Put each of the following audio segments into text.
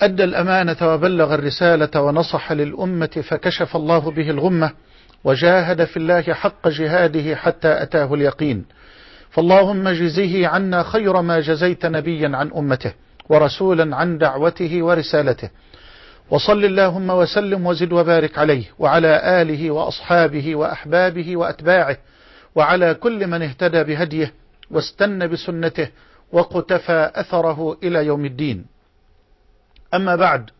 أدى الأمانة وبلغ الرسالة ونصح للأمة فكشف الله به الغمة وجاهد في الله حق جهاده حتى أتاه اليقين. فاللهم جزه عنا خير ما جزيت نبيا عن أمته ورسولا عن دعوته ورسالته. وصل اللهم وسلم وزد وبارك عليه وعلى آله وأصحابه وأحبابه وأتباعه وعلى كل من اهتدى بهديه واستنى بسنته وقتفى أثره إلى يوم الدين. أما بعد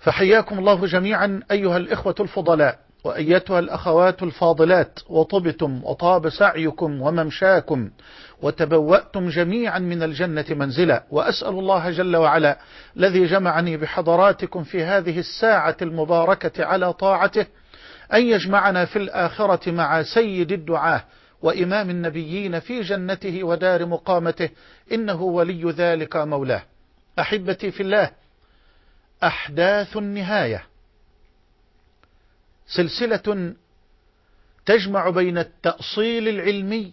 فحياكم الله جميعا أيها الإخوة الفضلاء وأيتها الأخوات الفاضلات وطبتم وطاب سعيكم وممشاكم وتبوأتم جميعا من الجنة منزلا. وأسأل الله جل وعلا الذي جمعني بحضراتكم في هذه الساعة المباركة على طاعته أن يجمعنا في الآخرة مع سيد الدعاه وإمام النبيين في جنته ودار مقامته إنه ولي ذلك مولاه. أحبتي في الله أحداث النهاية. سلسلة تجمع بين التأصيل العلمي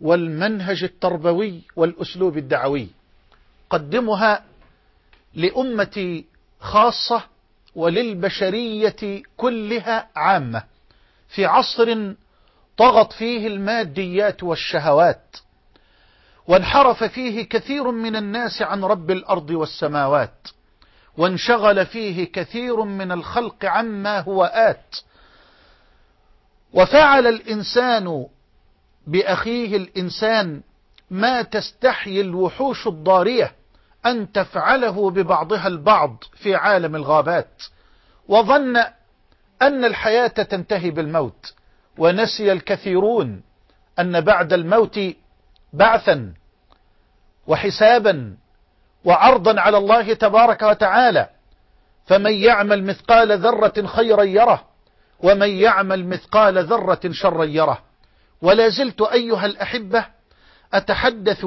والمنهج التربوي والأسلوب الدعوي. قدمها لأمتي خاصة وللبشرية كلها عامة. في عصر طغت فيه الماديات والشهوات وانحرف فيه كثير من الناس عن رب الأرض والسماوات. وانشغل فيه كثير من الخلق عما هو آت. وفعل الإنسان بأخيه الإنسان ما تستحيي الوحوش الضارية أن تفعله ببعضها البعض في عالم الغابات. وظن أن الحياة تنتهي بالموت. ونسي الكثيرون أن بعد الموت بعثا وحسابا وعرضا على الله تبارك وتعالى. فمن يعمل مثقال ذرة خيرا يره ومن يعمل مثقال ذرة شرا يره. ولا زلت أيها الأحبة أتحدث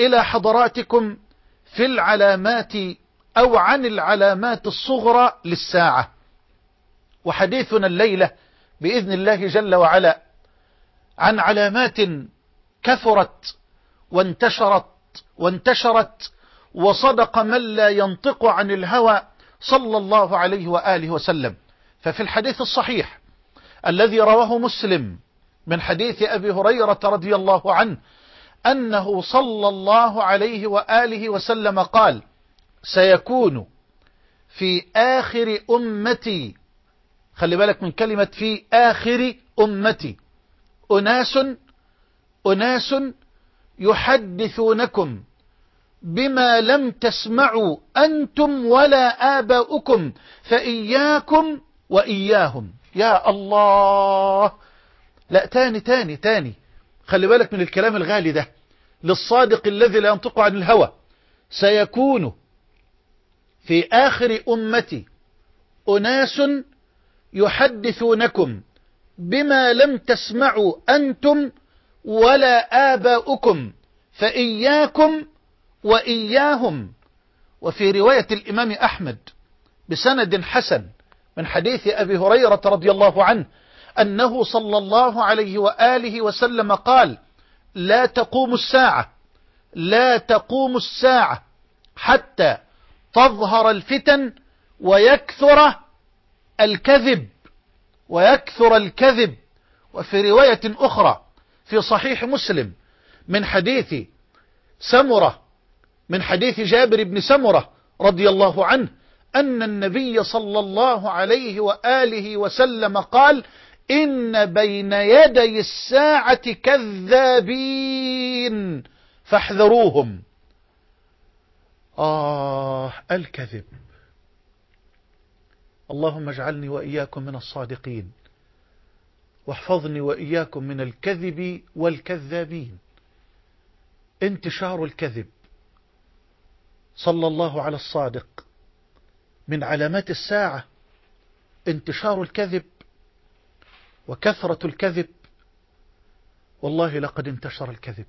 إلى حضراتكم في العلامات أو عن العلامات الصغرى للساعة. وحديثنا الليلة بإذن الله جل وعلا عن علامات كثرت وانتشرت وانتشرت وصدق من لا ينطق عن الهوى صلى الله عليه وآله وسلم. ففي الحديث الصحيح الذي رواه مسلم من حديث أبي هريرة رضي الله عنه أنه صلى الله عليه وآله وسلم قال سيكون في آخر أمتي خلي بالك من كلمة في آخر أمتي أناس أناس يحدثونكم بما لم تسمعوا أنتم ولا آباؤكم فإياكم وإياهم. يا الله! لا تاني تاني تاني. خلي بالك من الكلام الغالي ده. للصادق الذي لا ينطق عن الهوى. سيكون في آخر أمتي أناس يحدثونكم بما لم تسمعوا أنتم ولا آباؤكم فإياكم وإياهم. وفي رواية الإمام أحمد بسند حسن من حديث أبي هريرة رضي الله عنه أنه صلى الله عليه وآله وسلم قال لا تقوم الساعة لا تقوم الساعة حتى تظهر الفتن ويكثر الكذب ويكثر الكذب. وفي رواية أخرى في صحيح مسلم من حديث سمرة من حديث جابر بن سمرة رضي الله عنه أن النبي صلى الله عليه وآله وسلم قال إن بين يدي الساعة كذابين فاحذروهم. آه الكذب. اللهم اجعلني وإياكم من الصادقين. واحفظني وإياكم من الكذب والكذابين. انتشار الكذب. صلى الله على الصادق. من علامات الساعة انتشار الكذب وكثرة الكذب. والله لقد انتشر الكذب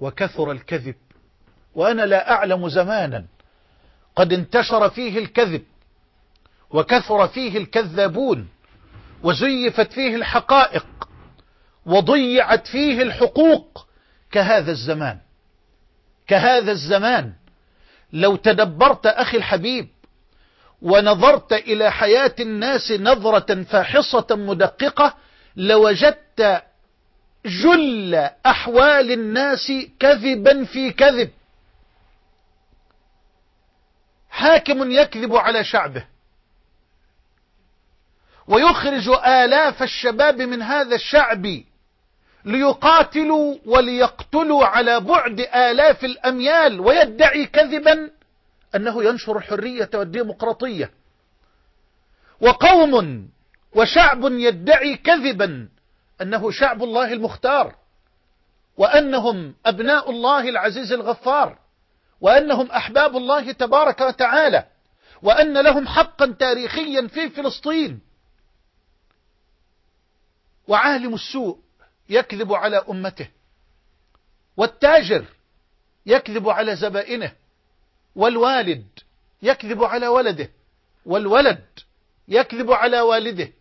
وكثر الكذب. وأنا لا أعلم زمانا قد انتشر فيه الكذب وكثر فيه الكذابون وزيفت فيه الحقائق وضيعت فيه الحقوق. كهذا الزمان كهذا الزمان لو تدبرت أخي الحبيب ونظرت إلى حياة الناس نظرة فاحصة مدققة لوجدت جل أحوال الناس كذبا في كذب. حاكم يكذب على شعبه. ويخرج آلاف الشباب من هذا الشعب ليقاتلوا وليقتلوا على بعد آلاف الأميال ويدعي كذبا أنه ينشر الحرية والديمقراطية وقوم وشعب يدعي كذبا أنه شعب الله المختار وأنهم أبناء الله العزيز الغفار وأنهم أحباب الله تبارك وتعالى وأن لهم حقا تاريخيا في فلسطين. وعالم السوء يكذب على أمته. والتاجر يكذب على زبائنه. والوالد يكذب على ولده. والولد يكذب على والده.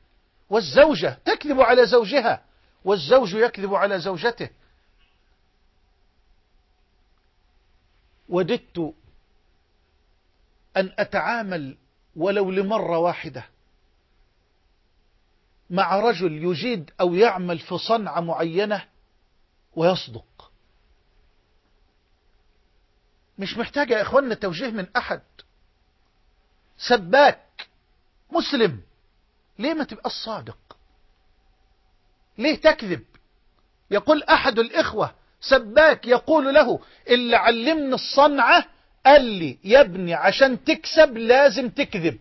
والزوجة تكذب على زوجها. والزوج يكذب على زوجته. وددت أن أتعامل ولو لمرة واحدة مع رجل يجيد أو يعمل في صنعة معينة ويصدق. مش محتاجة يا إخواننا توجيه من أحد. سباك مسلم ليه ما تبقى الصادق ليه تكذب؟ يقول أحد الإخوة سباك يقول له اللي علمني الصنعة قال لي يا ابني عشان تكسب لازم تكذب.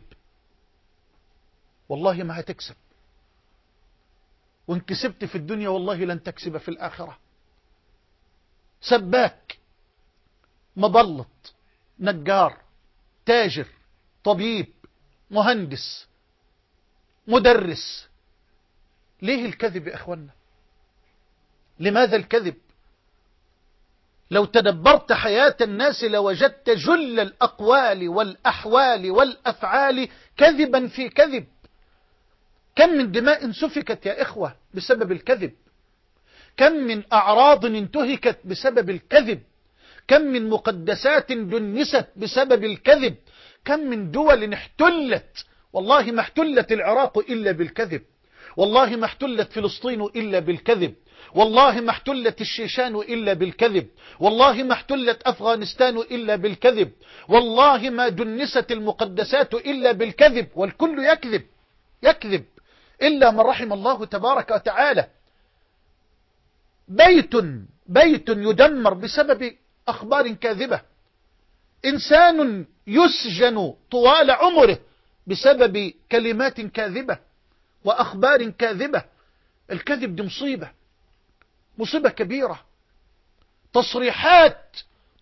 والله ما هتكسب. وان كسبت في الدنيا والله لن تكسب في الآخرة. سباك مبلط نجار تاجر طبيب مهندس مدرس. ليه الكذب يا اخوانا لماذا الكذب؟ لو تدبرت حياة الناس لوجدت جل الأقوال والأحوال والأفعال كذبا في كذب. كم من دماء سفكت يا إخوة بسبب الكذب؟ كم من أعراض انتهكت بسبب الكذب؟ كم من مقدسات دنست بسبب الكذب؟ كم من دول احتلت؟ والله ما احتلت العراق إلا بالكذب. والله ما احتلت فلسطين إلا بالكذب. والله ما احتلت الشيشان إلا بالكذب. والله ما احتلت أفغانستان إلا بالكذب. والله ما دنست المقدسات إلا بالكذب. والكل يكذب. يكذب. إلا من رحم الله تبارك وتعالى. بيت بيت يدمر بسبب أخبار كاذبة. إنسان يسجن طوال عمره بسبب كلمات كاذبة وأخبار كاذبة. الكذب دي مصيبة مصيبة كبيرة. تصريحات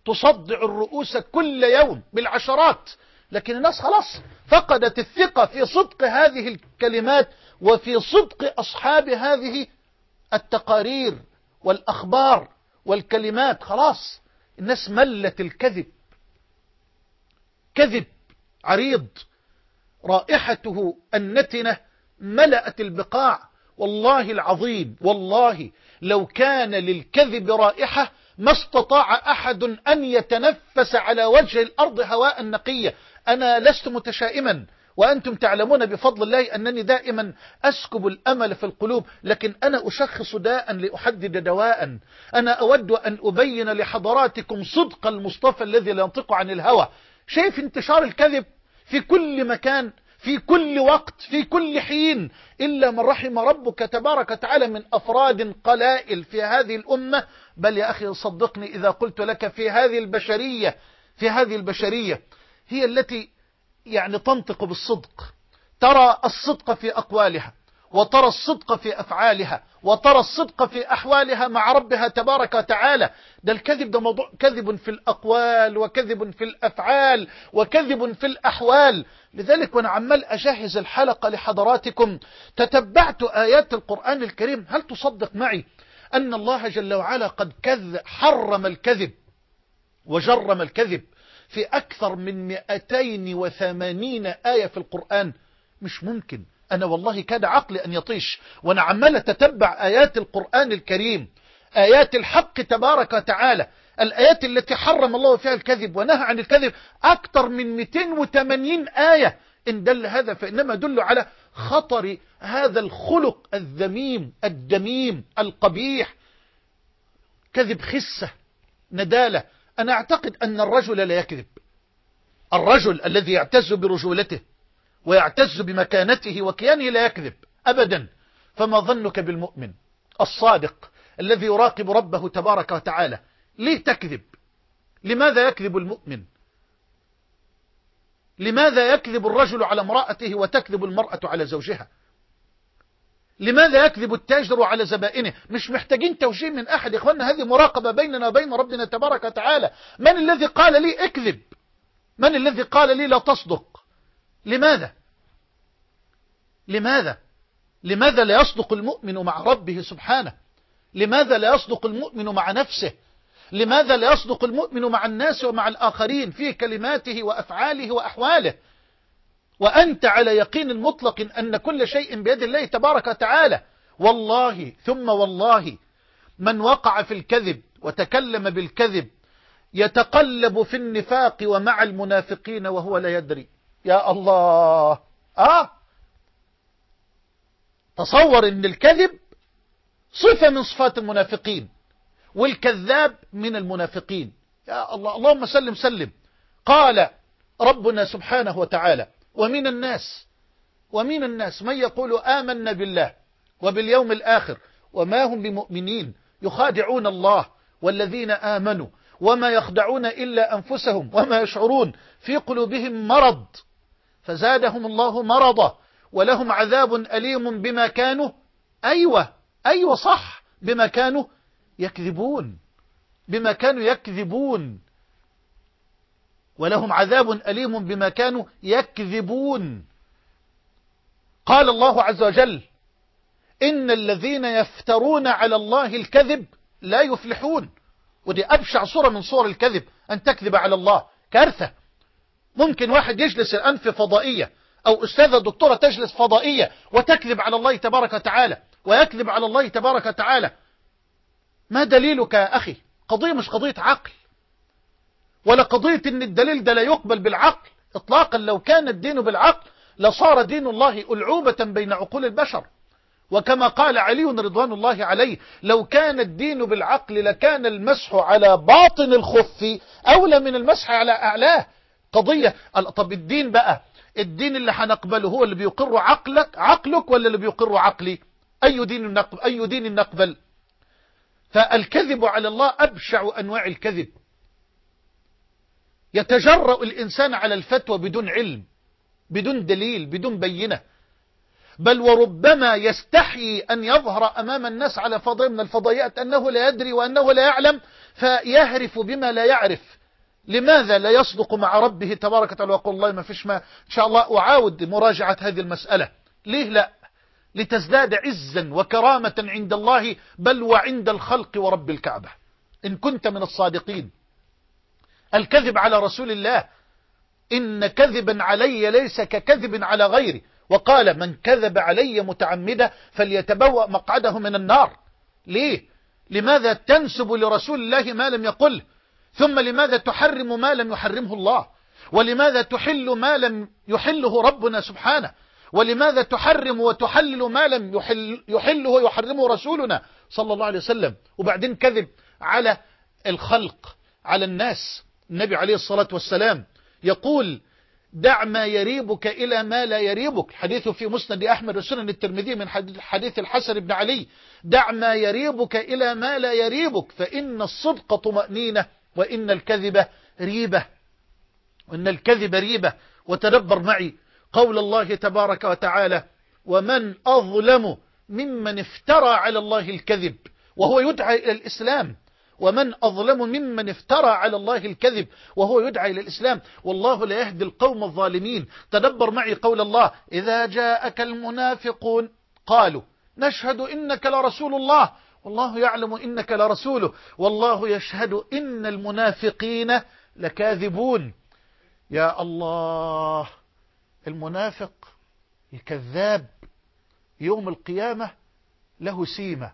تصدع الرؤوس كل يوم بالعشرات لكن الناس خلاص فقدت الثقة في صدق هذه الكلمات وفي صدق أصحاب هذه التقارير والأخبار والكلمات خلاص الناس ملت الكذب. كذب عريض. رائحته النتنة ملأت البقاع. والله العظيم والله لو كان للكذب رائحة ما استطاع أحد أن يتنفس على وجه الأرض هواء نقية. أنا لست متشائما. وأنتم تعلمون بفضل الله أنني دائما أسكب الأمل في القلوب لكن أنا أشخص داء لأحدد دواء. أنا أود أن أبين لحضراتكم صدق المصطفى الذي لا ينطق عن الهوى. شايف انتشار الكذب في كل مكان في كل وقت في كل حين إلا من رحم ربك تبارك وتعالى من أفراد قلائل في هذه الأمة. بل يا أخي صدقني إذا قلت لك في هذه البشرية في هذه البشرية هي التي يعني تنطق بالصدق. ترى الصدق في أقوالها وترى الصدق في أفعالها وترى الصدق في أحوالها مع ربها تبارك وتعالى. ده الكذب ده موضوع كذب في الأقوال وكذب في الأفعال وكذب في الأحوال. لذلك وأنا عمال أجهز الحلقة لحضراتكم تتبعت آيات القرآن الكريم. هل تصدق معي أن الله جل وعلا قد كذب حرم الكذب وجرم الكذب في أكثر من 280 آية في القرآن. مش ممكن. أنا والله كاد عقلي أن يطيش. وأنا عمال أتتبع آيات القرآن الكريم. آيات الحق تبارك وتعالى. الآيات التي حرم الله فيها الكذب ونهى عن الكذب. أكثر من 280 آية. إن دل هذا فإنما دل على خطر هذا الخلق الذميم الدميم القبيح. كذب خسة ندالة. أنا أعتقد أن الرجل لا يكذب. الرجل الذي يعتز برجولته ويعتز بمكانته وكيانه لا يكذب أبدا. فما ظنك بالمؤمن الصادق الذي يراقب ربه تبارك وتعالى ليه تكذب لماذا يكذب المؤمن؟ لماذا يكذب الرجل على امرأته وتكذب المرأة على زوجها؟ لماذا يكذب التاجر على زبائنه؟ مش محتاجين توجيه من أحد. إخواننا هذه مراقبة بيننا وبين ربنا تبارك وتعالى. من الذي قال لي اكذب؟ من الذي قال لي لا تصدق؟ لماذا؟ لماذا؟ لماذا لا يصدق المؤمن مع ربه سبحانه؟ لماذا لا يصدق المؤمن مع نفسه؟ لماذا لا يصدق المؤمن مع الناس ومع الآخرين في كلماته وأفعاله وأحواله؟ وأنت على يقين مطلق أن كل شيء بيد الله تبارك وتعالى. والله ثم والله من وقع في الكذب وتكلم بالكذب يتقلب في النفاق ومع المنافقين وهو لا يدري. يا الله! آه! تصور إن الكذب صفة من صفات المنافقين والكذاب من المنافقين. يا الله! اللهم سلم سلم. قال ربنا سبحانه وتعالى ومن الناس ومن الناس من يقول آمنا بالله وباليوم الآخر وما هم بمؤمنين يخادعون الله والذين آمنوا وما يخدعون إلا أنفسهم وما يشعرون في قلوبهم مرض فزادهم الله مرضا ولهم عذاب أليم بما كانوا أيوة أيوة صح بما كانوا يكذبون بما كانوا يكذبون. ولهم عذاب أليم بما كانوا يكذبون. قال الله عز وجل إن الذين يفترون على الله الكذب لا يفلحون. ودي أبشع صورة من صور الكذب أن تكذب على الله. كارثة. ممكن واحد يجلس الآن في فضائية أو أستاذة دكتورة تجلس فضائية وتكذب على الله تبارك وتعالى ويكذب على الله تبارك وتعالى. ما دليلك يا أخي؟ قضية مش قضية عقل. ولا قضية إن الدليل ده لا يقبل بالعقل اطلاقا لو كان الدين بالعقل لصار دين الله ألعوبة بين عقول البشر. وكما قال علي رضوان الله عليه لو كان الدين بالعقل لكان المسح على باطن الخف أولى من المسح على أعلاه. قضية طب الدين بقى الدين اللي هنقبله هو اللي بيقر عقلك عقلك ولا اللي بيقر عقلي؟ أي دين نقبل أي دين نقبل؟ فالكذب على الله أبشع أنواع الكذب. يتجرأ الإنسان على الفتوى بدون علم بدون دليل بدون بينة. بل وربما يستحي أن يظهر أمام الناس على فضاء من الفضائيات أنه لا يدري وأنه لا يعلم فيهرف بما لا يعرف. لماذا لا يصدق مع ربه تبارك وتعالى ويقول الله ما فيش ما إن شاء الله أعاود مراجعة هذه المسألة. ليه لا؟ لتزداد عزا وكرامة عند الله بل وعند الخلق ورب الكعبة. إن كنت من الصادقين. الكذب على رسول الله. إن كذبا علي ليس ككذب على غيري. وقال من كذب علي متعمدا فليتبوأ مقعده من النار. ليه؟ لماذا تنسب لرسول الله ما لم يقله ثم لماذا تحرم ما لم يحرمه الله؟ ولماذا تحل ما لم يحله ربنا سبحانه؟ ولماذا تحرم وتحلل ما لم يحل يحله ويحرمه رسولنا صلى الله عليه وسلم؟ وبعدين كذب على الخلق على الناس. النبي عليه الصلاة والسلام يقول دع ما يريبك إلى ما لا يريبك. حديث في مسند أحمد وسنن الترمذي من حديث الحسن بن علي. دع ما يريبك إلى ما لا يريبك فإن الصدق طمأنينة وإن الكذب ريبة. وإن الكذب ريبة. وتدبر معي قول الله تبارك وتعالى ومن أظلم ممن افترى على الله الكذب. وهو يدعى إلى الإسلام. ومن أظلم ممن افترى على الله الكذب وهو يدعى إلى الإسلام والله لا يهدي القوم الظالمين. تدبر معي قول الله إذا جاءك المنافقون قالوا نشهد إنك لرسول الله. والله يعلم إنك لرسوله. والله يشهد إن المنافقين لكاذبون. يا الله المنافق الكذاب يوم القيامة له سيمة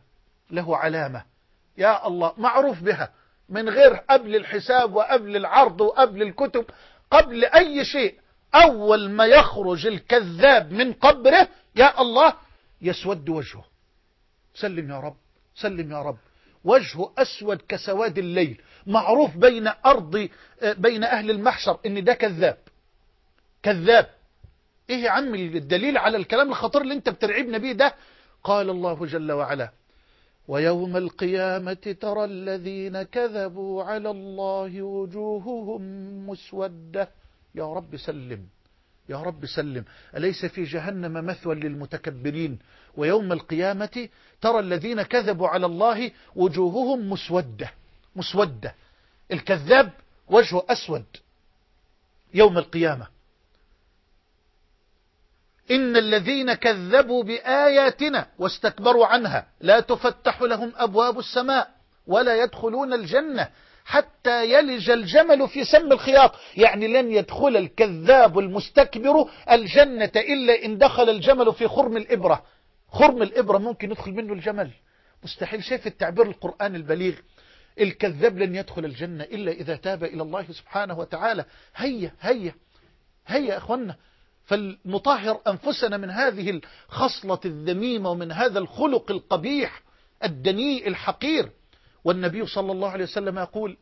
له علامة. يا الله معروف بها. من غير قبل الحساب وقبل العرض وقبل الكتب قبل أي شيء. أول ما يخرج الكذاب من قبره يا الله يسود وجهه. سلم يا رب سلم يا رب. وجهه أسود كسواد الليل. معروف بين أرض بين أهل المحشر إن ده كذاب. كذاب. إيه يا عم الدليل على الكلام الخطير اللي أنت بترعبنا بيه ده؟ قال الله جل وعلا ويوم القيامة ترى الذين كذبوا على الله وجوههم مسودة. يا رب سلم يا رب سلم. أليس في جهنم مثوى للمتكبرين؟ ويوم القيامة ترى الذين كذبوا على الله وجوههم مسودة مسودة. الكذاب وجهه أسود. يوم القيامة. إن الذين كذبوا بآياتنا واستكبروا عنها لا تفتح لهم أبواب السماء ولا يدخلون الجنة حتى يلج الجمل في سم الخياط. يعني لن يدخل الكذاب المستكبر الجنة إلا إن دخل الجمل في خرم الإبرة. خرم الإبرة ممكن يدخل منه الجمل. مستحيل. شايف التعبير القرآن البليغ؟ الكذاب لن يدخل الجنة إلا إذا تاب إلى الله سبحانه وتعالى. هيا هيا هيا يا أخوانا فلنطهر أنفسنا من هذه الخصلة الذميمة ومن هذا الخلق القبيح الدنيء الحقير. والنبي صلى الله عليه وسلم يقول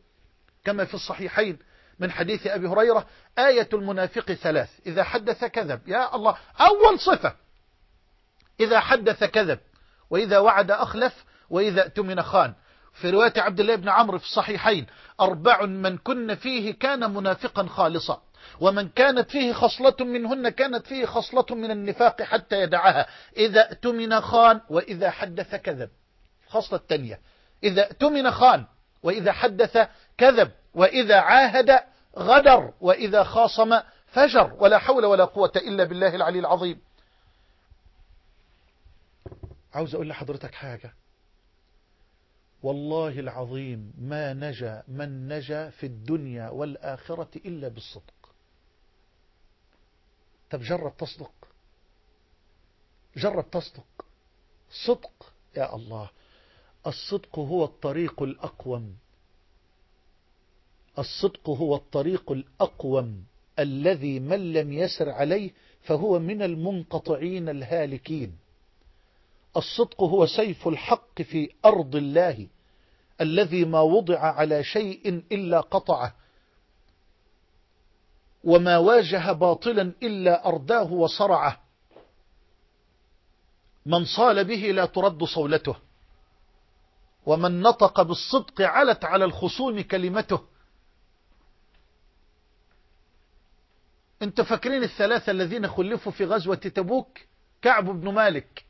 كما في الصحيحين من حديث أبي هريرة آية المنافق ثلاث إذا حدث كذب. يا الله أول صفة إذا حدث كذب وإذا وعد أخلف وإذا اؤتمن خان. في رواية عبد الله بن عمرو في الصحيحين أربع من كن فيه كان منافقا خالصا. ومن كانت فيه خصلة منهن كانت فيه خصلة من النفاق حتى يدعها. إذا اؤتمن خان وإذا حدث كذب. خصلة الثانية إذا اؤتمن خان وإذا حدث كذب وإذا عاهد غدر وإذا خاصم فجر. ولا حول ولا قوة إلا بالله العلي العظيم. عاوز أقول لحضرتك حاجة. والله العظيم ما نجا من نجا في الدنيا والآخرة إلا بالصدق. طب جرب تصدق. جرب تصدق. صدق يا الله. الصدق هو الطريق الأقوم. الصدق هو الطريق الأقوم. الذي من لم يسر عليه فهو من المنقطعين الهالكين. الصدق هو سيف الحق في أرض الله. الذي ما وضع على شيء إلا قطعه. وما واجه باطلا إلا أرداه وصرعه. من صال به لا ترد صولته. ومن نطق بالصدق علت على الخصوم كلمته. أنت فاكرين الثلاثة الذين خلفوا في غزوة تبوك؟ كعب بن مالك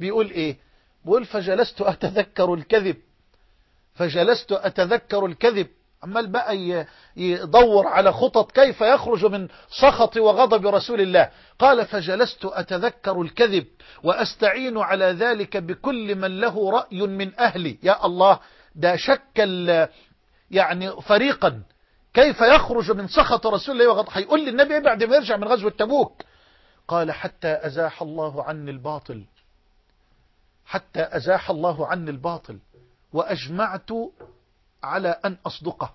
بيقول إيه؟ بيقول فجلست أتذكر الكذب. فجلست أتذكر الكذب. عمال بقى يدور على خطط كيف يخرج من سخط وغضب رسول الله. قال فجلست أتذكر الكذب وأستعين على ذلك بكل من له رأي من أهلي. يا الله ده شكل يعني فريقا. كيف يخرج من سخط رسول الله وغضب؟ هيقول للنبي بعد ما يرجع من غزوة تبوك؟ قال حتى أزاح الله عني الباطل. حتى أزاح الله عني الباطل. وأجمعت على أن أصدقه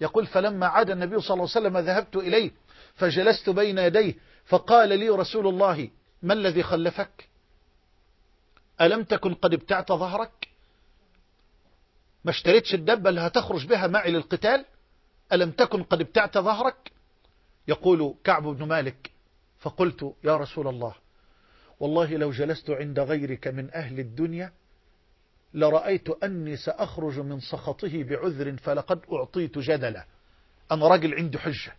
يقول فلما عاد النبي صلى الله عليه وسلم ذهبت إليه فجلست بين يديه فقال لي رسول الله ما الذي خلفك؟ ألم تكن قد ابتعت ظهرك؟ ما اشتريتش الدبة اللي هتخرج بها معي للقتال؟ ألم تكن قد ابتعت ظهرك؟ يقول كعب بن مالك. فقلت يا رسول الله والله لو جلست عند غيرك من أهل الدنيا لرأيت أني سأخرج من سخطه بعذر فلقد أعطيت جدلا أنا راجل عندي حجة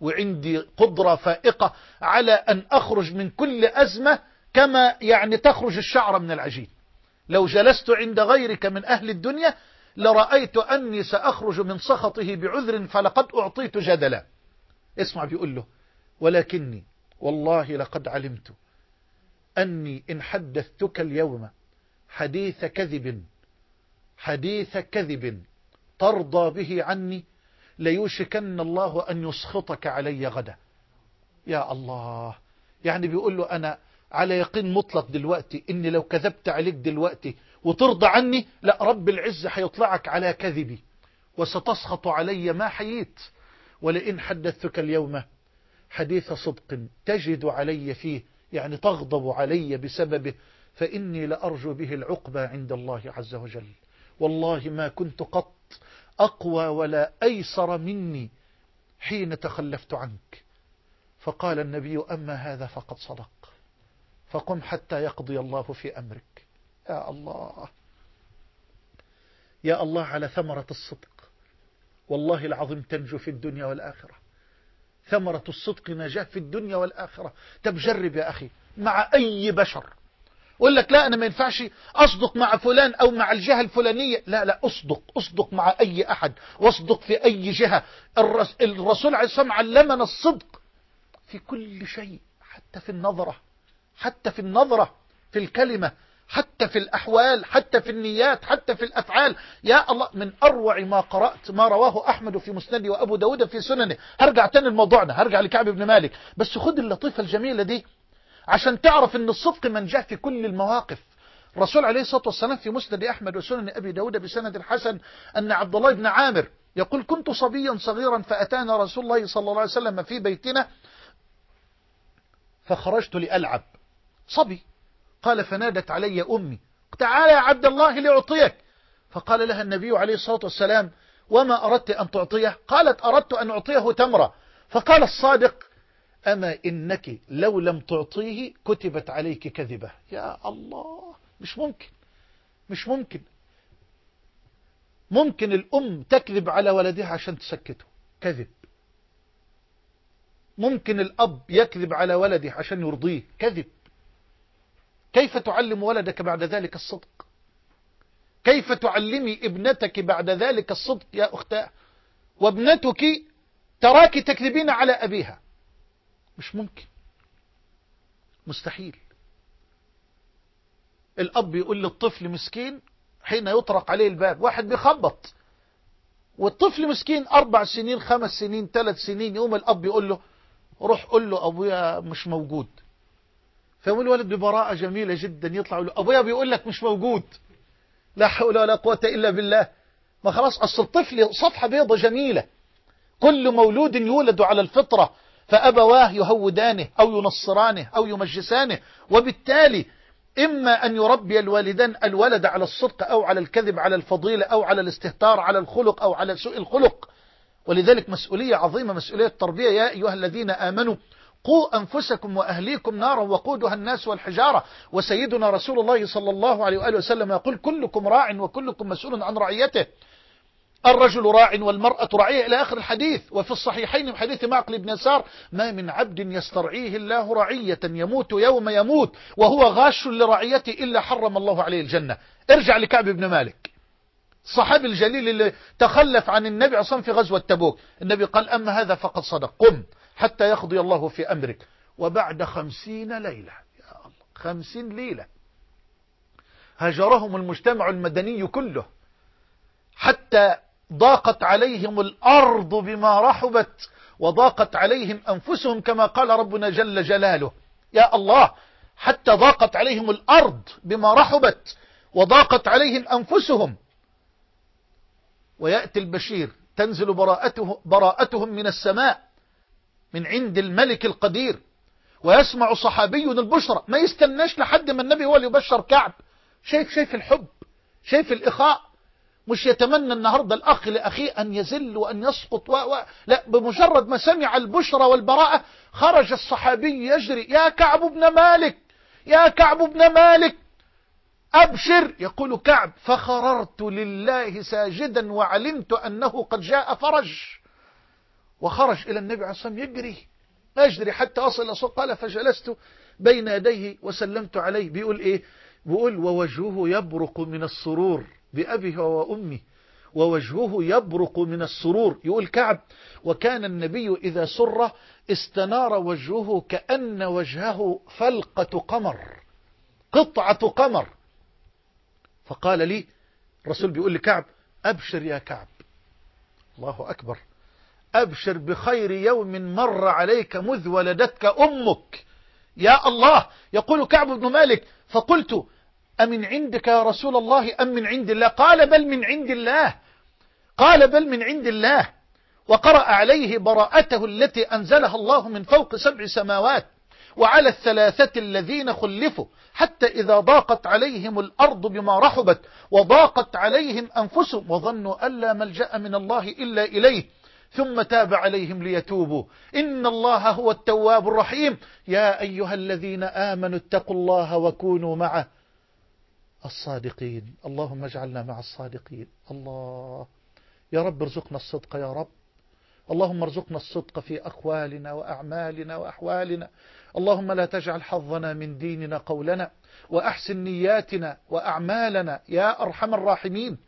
وعندي قدرة فائقة على أن أخرج من كل أزمة كما يعني تخرج الشعر من العجين. لو جلست عند غيرك من أهل الدنيا لرأيت أني سأخرج من سخطه بعذر فلقد أعطيت جدلا. اسمع بيقول له ولكني والله لقد علمت أني إن حدثتك اليوم حديث كذب حديث كذب ترضى به عني ليوشكن الله أن يسخطك علي غدا. يا الله يعني بيقول له أنا على يقين مطلق دلوقتي إني لو كذبت عليك دلوقتي وترضى عني لا رب العزة هيطلعك على كذبي وستسخط علي ما حييت. ولئن حدثتك اليوم حديث صدق تجد علي فيه يعني تغضب علي بسببه فإني لأرجو به العقبى عند الله عز وجل. والله ما كنت قط أقوى ولا أيسر مني حين تخلفت عنك. فقال النبي أما هذا فقد صدق. فقم حتى يقضي الله في أمرك. يا الله. يا الله على ثمرة الصدق. والله العظيم تنجو في الدنيا والآخرة. ثمرة الصدق نجاة في الدنيا والآخرة. طب جرب يا أخي. مع أي بشر؟ يقول لك لا أنا ما ينفعش أصدق مع فلان أو مع الجهة الفلانية. لا لا أصدق أصدق مع أي أحد وأصدق في أي جهة. الرسول عليه الصلاة والسلام علمنا الصدق في كل شيء حتى في النظرة حتى في النظرة في الكلمة حتى في الأحوال حتى في النيات حتى في الأفعال. يا الله من أروع ما قرأت ما رواه أحمد في مسنده وأبو داود في سننه. هرجع تاني لموضوعنا هرجع لكعب بن مالك. بس خد اللطيفة الجميلة دي. عشان تعرف إن الصدق منجاه في كل المواقف. الرسول عليه الصلاة والسلام في مسند أحمد وسنن أبي داود بسند حسن أن عبد الله بن عامر يقول كنت صبيا صغيرا فأتانا رسول الله صلى الله عليه وسلم في بيتنا فخرجت لألعب. صبي. قال فنادت علي أمي. تعال يا عبد الله لأعطيك. فقال لها النبي عليه الصلاة والسلام وما أردت أن تعطيه؟ قالت أردت أن أعطيه تمرة. فقال الصادق أما إنك لو لم تعطيه كتبت عليك كذبة. يا الله مش ممكن مش ممكن. ممكن الأم تكذب على ولدها عشان تسكته كذب. ممكن الأب يكذب على ولده عشان يرضيه كذب. كيف تعلم ولدك بعد ذلك الصدق؟ كيف تعلمي ابنتك بعد ذلك الصدق يا أختاه؟ وابنتك تراك تكذبين على أبيها. مش ممكن. مستحيل. الأب يقول للطفل مسكين حين يطرق عليه الباب واحد بيخبط. والطفل مسكين أربع سنين خمس سنين ثلاث سنين يوم الأب يقول له روح قول له أبويا مش موجود. فيقول الولد ببراءة جميلة جدا يطلع له أبويا بيقول لك مش موجود. لا حول ولا قوة إلا بالله. ما خلاص أصل الطفل صفحة بيضة جميلة. كل مولود يولد على الفطرة. فأبواه يهودانه أو ينصرانه أو يمجسانه. وبالتالي إما أن يربي الوالدان الولد على الصدق أو على الكذب على الفضيلة أو على الاستهتار على الخلق أو على سوء الخلق. ولذلك مسؤولية عظيمة مسؤولية التربية. يا أيها الذين آمنوا قوا أنفسكم وأهليكم نارا وقودها الناس والحجارة. وسيدنا رسول الله صلى الله عليه وآله وسلم يقول كلكم راع وكلكم مسؤول عن رعيته. الرجل راع والمرأة رعية إلى آخر الحديث. وفي الصحيحين من حديث معقل بن يسار ما من عبد يسترعيه الله رعية يموت يوم يموت وهو غاش لرعيته إلا حرم الله عليه الجنة. ارجع لكعب بن مالك. الصحابي الجليل اللي تخلف عن النبي عصام في غزوة تبوك. النبي قال أما هذا فقد صدق. قم حتى يقضي الله في أمرك. وبعد خمسين ليلة يا الله خمسين ليلة هجرهم المجتمع المدني كله. حتى ضاقت عليهم الأرض بما رحبت وضاقت عليهم أنفسهم كما قال ربنا جل جلاله. يا الله حتى ضاقت عليهم الأرض بما رحبت وضاقت عليهم أنفسهم. ويأتي البشير تنزل براءته براءتهم من السماء من عند الملك القدير. ويسمع صحابي البشرى ما يستناش لحد ما النبي هو اللي يبشر كعب. شايف شايف الحب شايف الإخاء. مش يتمنى النهاردة الأخ لأخيه أن يزل وأن يسقط و... و... لا بمجرد ما سمع البشرى والبراءة خرج الصحابي يجري يا كعب بن مالك يا كعب بن مالك أبشر. يقول كعب فخررت لله ساجدا وعلمت أنه قد جاء فرج. وخرج إلى النبي عليه الصلاة والسلام يجري أجري حتى أصل إلى قال فجلست بين يديه وسلمت عليه. بيقول إيه؟ بيقول ووجهه يبرق من السرور. بأبيه وأمه ووجهه يبرق من السرور. يقول كعب وكان النبي إذا سر استنار وجهه كأن وجهه فلقة قمر قطعة قمر. فقال لي الرسول بيقول لكعب أبشر يا كعب. الله أكبر. أبشر بخير يوم مر عليك مذ ولدتك أمك. يا الله يقول كعب بن مالك فقلت أمن عندك يا رسول الله أم من عند الله؟ قال بل من عند الله. قال بل من عند الله. وقرأ عليه براءته التي أنزلها الله من فوق سبع سماوات وعلى الثلاثة الذين خلفوا حتى إذا ضاقت عليهم الأرض بما رحبت وضاقت عليهم أنفسهم وظنوا ألا ملجأ من الله إلا إليه. ثم تاب عليهم ليتوبوا. إن الله هو التواب الرحيم. يا أيها الذين آمنوا اتقوا الله وكونوا معه. الصادقين. اللهم اجعلنا مع الصادقين. الله. يا رب ارزقنا الصدق يا رب. اللهم ارزقنا الصدق في أقوالنا وأعمالنا وأحوالنا. اللهم لا تجعل حظنا من ديننا قولنا وأحسن نياتنا وأعمالنا. يا أرحم الراحمين.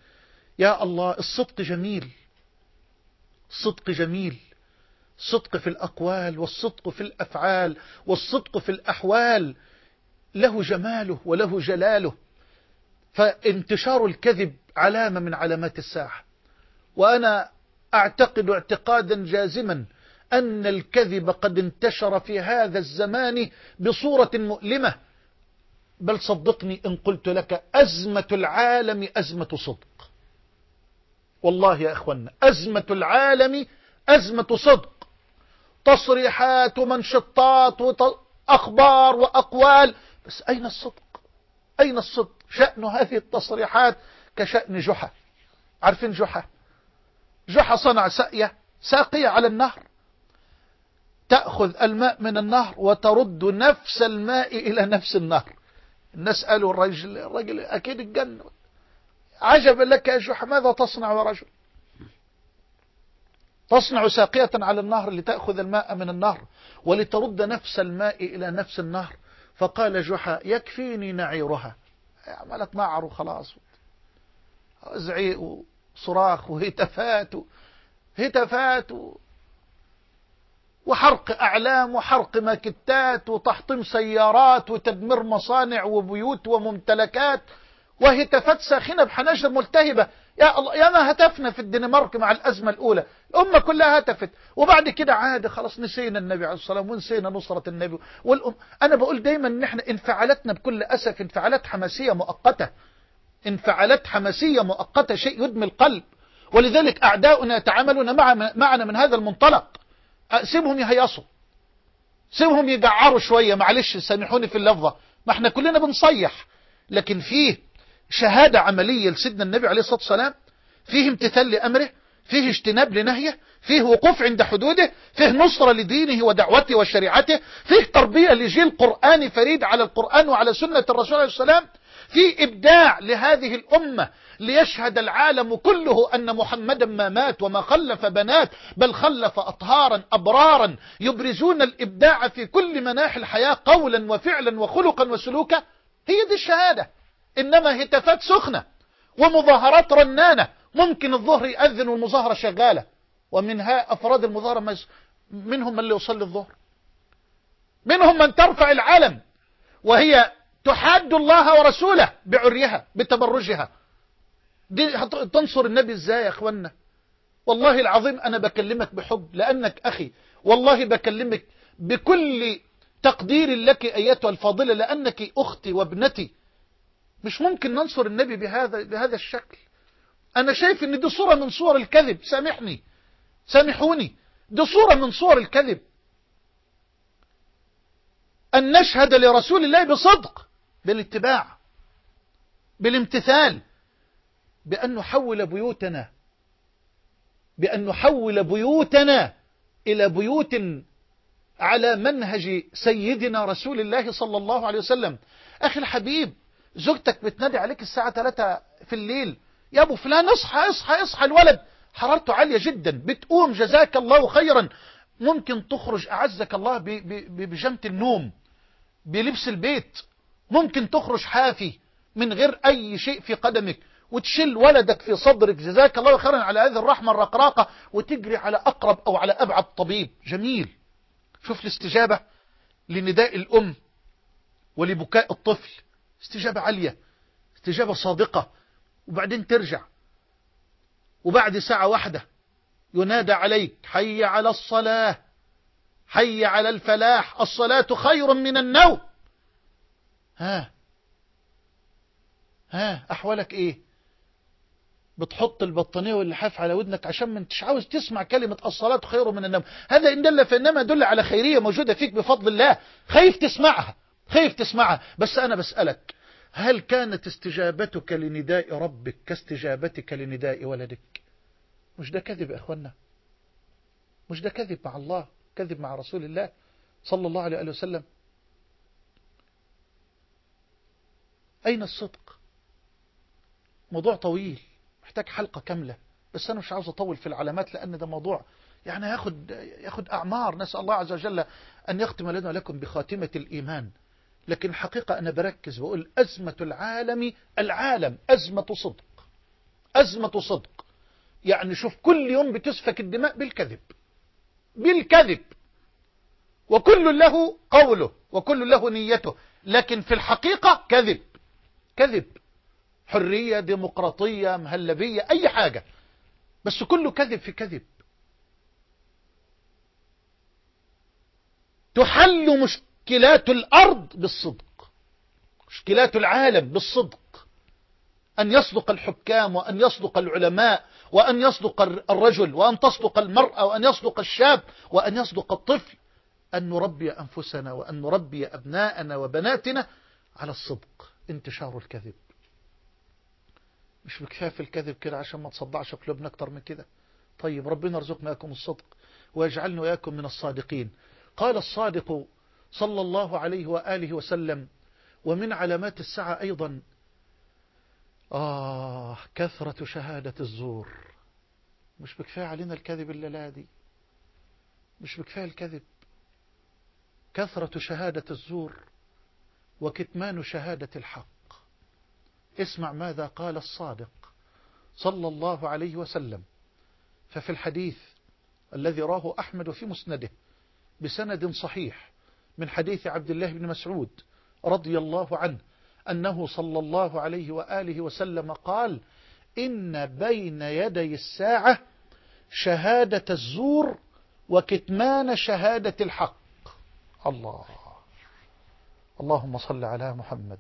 يا الله الصدق جميل. الصدق جميل. الصدق في الأقوال والصدق في الأفعال والصدق في الأحوال. له جماله وله جلاله. فانتشار الكذب علامة من علامات الساعة وأنا أعتقد اعتقادا جازما أن الكذب قد انتشر في هذا الزمان بصورة مؤلمة. بل صدقني إن قلت لك أزمة العالم أزمة صدق. والله يا أخوانا أزمة العالم أزمة صدق. تصريحات ومنشطات وأخبار وأقوال بس أين الصدق؟ أين الصدق؟ شأن هذه التصريحات كشأن جحا. عارفين جحا؟ جحا صنع ساقية ساقية على النهر. تأخذ الماء من النهر وترد نفس الماء إلى نفس النهر. الناس قالوا الرجل, الرجل أكيد الجنة عجبا لك يا جحا ماذا تصنع يا رجل؟ تصنع ساقية على النهر لتأخذ الماء من النهر ولترد نفس الماء إلى نفس النهر. فقال جحا يكفيني نعيرها. عملت نعر وخلاص زعيق وصراخ وهتافات هتافات وحرق أعلام وحرق ماكتات وتحطيم سيارات وتدمير مصانع وبيوت وممتلكات وهتافات ساخنة بحناجر ملتهبة. يا الله يا ما هتفنا في الدنمارك مع الأزمة الأولى. الأمة كلها هتفت. وبعد كده عاد خلاص نسينا النبي عليه الصلاة والسلام ونسينا نصرة النبي. والأم أنا بقول دايما إن إحنا انفعالاتنا بكل أسف انفعالات حماسية مؤقتة. انفعالات حماسية مؤقتة شيء يدمي القلب. ولذلك أعداؤنا يتعاملون مع معنا من هذا المنطلق. سيبهم يهيصوا. سيبهم يجعروا شوية. معلش سامحوني في اللفظة. ما إحنا كلنا بنصيح. لكن فيه شهادة عملية لسيدنا النبي عليه الصلاة والسلام. فيه امتثال لأمره. فيه اجتناب لنهيه فيه وقوف عند حدوده فيه نصرة لدينه ودعوته وشريعته فيه تربية لجيل قرآني فريد على القرآن وعلى سنة الرسول عليه السلام في إبداع لهذه الأمة ليشهد العالم كله أن محمدا ما مات وما خلف بنات بل خلف أطهارا أبرارا يبرزون الإبداع في كل مناحي الحياة قولا وفعلا وخلقا وسلوكا. هي دي الشهادة. إنما هتافات سخنة ومظاهرات رنانة. ممكن الظهر يأذن والمظاهرة شغالة. ومنها أفراد المظاهرة منهم من اللي يصلي الظهر. منهم من ترفع العلم. وهي تحاد الله ورسوله بعريها بتبرجها. دي تنصر النبي إزاي يا اخوانا والله العظيم أنا بكلمك بحب لأنك أخي. والله بكلمك بكل تقدير لك أيتها الفاضلة لأنك أختي وابنتي. مش ممكن ننصر النبي بهذا بهذا الشكل. أنا شايف إن دي صورة من صور الكذب. سامحني. سامحوني. دي صورة من صور الكذب. أن نشهد لرسول الله بصدق بالاتباع بالامتثال بأن نحول بيوتنا بأن نحول بيوتنا إلى بيوت على منهج سيدنا رسول الله صلى الله عليه وسلم. أخي الحبيب زوجتك بتنادي عليك الساعة 3 في الليل. يا أبو فلان اصحى اصحى اصحى الولد. حرارته عالية جدا. بتقوم جزاك الله خيرا. ممكن تخرج أعزك الله بجمة النوم بلبس البيت. ممكن تخرج حافي من غير أي شيء في قدمك. وتشل ولدك في صدرك. جزاك الله خيرا على هذه الرحمة الرقراقة. وتجري على أقرب أو على أبعد طبيب. جميل. شوف الاستجابة لنداء الأم ولبكاء الطفل. استجابة عالية. استجابة صادقة. وبعدين ترجع. وبعد ساعة واحدة ينادى عليك حي على الصلاة حي على الفلاح الصلاة خير من النوم. ها ها أحوالك إيه؟ بتحط البطانية واللحاف على ودنك عشان انتش عاوز تسمع كلمة الصلاة خير من النوم. هذا إن دل فإنما يدل على خيرية موجودة فيك بفضل الله. خايف تسمعها خايف تسمعها. بس أنا بسألك هل كانت استجابتك لنداء ربك كاستجابتك لنداء ولدك؟ مش ده كذب يا أخوانا مش ده كذب مع الله؟ كذب مع رسول الله صلى الله عليه وسلم؟ أين الصدق؟ موضوع طويل محتاج حلقة كاملة بس أنا مش عاوز أطول في العلامات لأن ده موضوع يعني ياخد, ياخد أعمار. نسأل الله عز وجل أن يختم لنا ولكم بخاتمة الإيمان. لكن الحقيقة أنا بركز بقول أزمة العالم العالم أزمة صدق أزمة صدق. يعني شوف كل يوم بتسفك الدماء بالكذب بالكذب. وكل له قوله وكل له نيته لكن في الحقيقة كذب كذب. حرية ديمقراطية مهلبية أي حاجة. بس كله كذب في كذب. تحل مشكلات الأرض بالصدق مشكلات العالم بالصدق. أن يصدق الحكام وأن يصدق العلماء وأن يصدق الرجل وأن تصدق المرأة وأن يصدق الشاب وأن يصدق الطفل. أن نربي أنفسنا وأن نربي أبناءنا وبناتنا على الصدق انتشار الكذب. مش بكفاية في الكذب كده عشان ما تصدعش قلوبنا أكتر من كده. طيب ربنا ارزقنا لكم الصدق ويجعلنا وياكم من الصادقين. قال الصادق صلى الله عليه وآله وسلم. ومن علامات الساعة أيضا آه كثرة شهادة الزور. مش بكفاية علينا الكذب الليلة دي مش بكفاية الكذب. كثرة شهادة الزور وكتمان شهادة الحق. اسمع ماذا قال الصادق صلى الله عليه وسلم. ففي الحديث الذي راه أحمد في مسنده بسند صحيح من حديث عبد الله بن مسعود رضي الله عنه أنه صلى الله عليه وآله وسلم قال إن بين يدي الساعة شهادة الزور وكتمان شهادة الحق. الله. اللهم صل على محمد.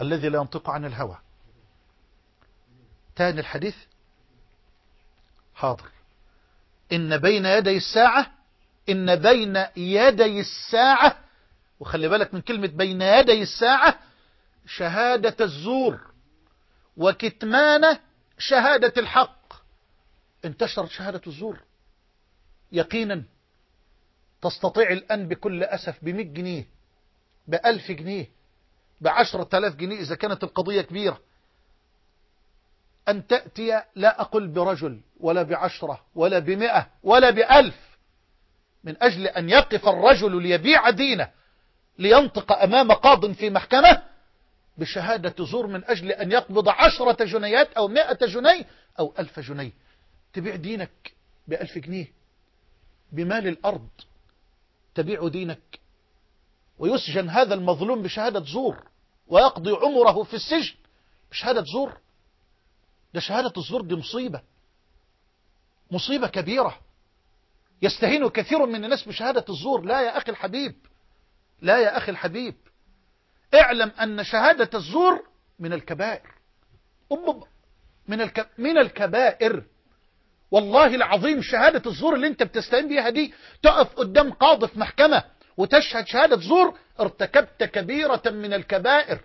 الذي لا ينطق عن الهوى. تاني الحديث. حاضر. إن بين يدي الساعة إن بين يدي الساعة وخلي بالك من كلمة بين يدي الساعة شهادة الزور وكتمان شهادة الحق. انتشرت شهادة الزور. يقينا تستطيع الآن بكل أسف بمئة جنيه بألف جنيه بعشرة آلاف جنيه إذا كانت القضية كبيرة. أن تأتي لا أقل برجل ولا بعشرة ولا بمئة ولا بألف. من أجل أن يقف الرجل ليبيع دينه لينطق أمام قاض في محكمة بشهادة زور من أجل أن يقبض عشرة جنيات أو مئة جنيه أو ألف جنيه. تبيع دينك بألف جنيه. بمال الأرض تبيع دينك. ويسجن هذا المظلوم بشهادة زور ويقضي عمره في السجن بشهادة زور. ده شهادة الزور دي مصيبة مصيبة كبيرة. يستهين كثير من الناس بشهادة الزور. لا يا أخي الحبيب لا يا أخي الحبيب. اعلم أن شهادة الزور من الكبائر. من. من الكبائر. والله العظيم شهادة الزور اللي أنت بتستعين بيها دي تقف قدام قاضي في محكمة وتشهد شهادة زور. ارتكبت كبيرة من الكبائر.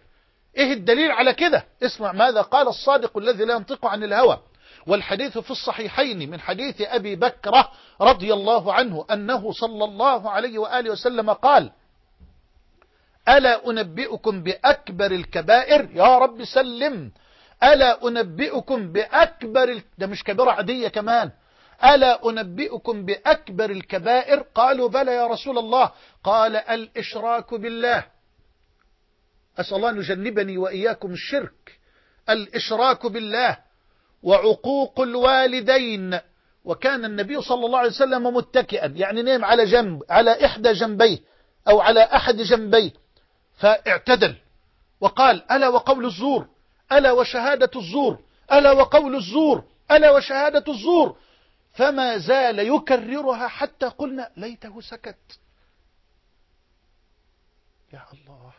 إيه الدليل على كده؟ اسمع ماذا قال الصادق الذي لا ينطق عن الهوى. والحديث في الصحيحين من حديث أبي بكرة رضي الله عنه أنه صلى الله عليه وآله وسلم قال ألا أنبئكم بأكبر الكبائر؟ يا رب سلم. ألا أنبئكم بأكبر ده مش كبيرة عادية كمان. ألا أنبئكم بأكبر الكبائر؟ قالوا بلى يا رسول الله. قال الإشراك بالله. أسأل الله أن يجنبني وإياكم الشرك. الإشراك بالله. وعقوق الوالدين. وكان النبي صلى الله عليه وسلم متكئا يعني نام على جنب على إحدى جنبيه أو على أحد جنبيه فاعتدل. وقال ألا وقول الزور؟ ألا وشهادة الزور؟ ألا وقول الزور؟ ألا وشهادة الزور؟ فما زال يكررها حتى قلنا ليته سكت. يا الله.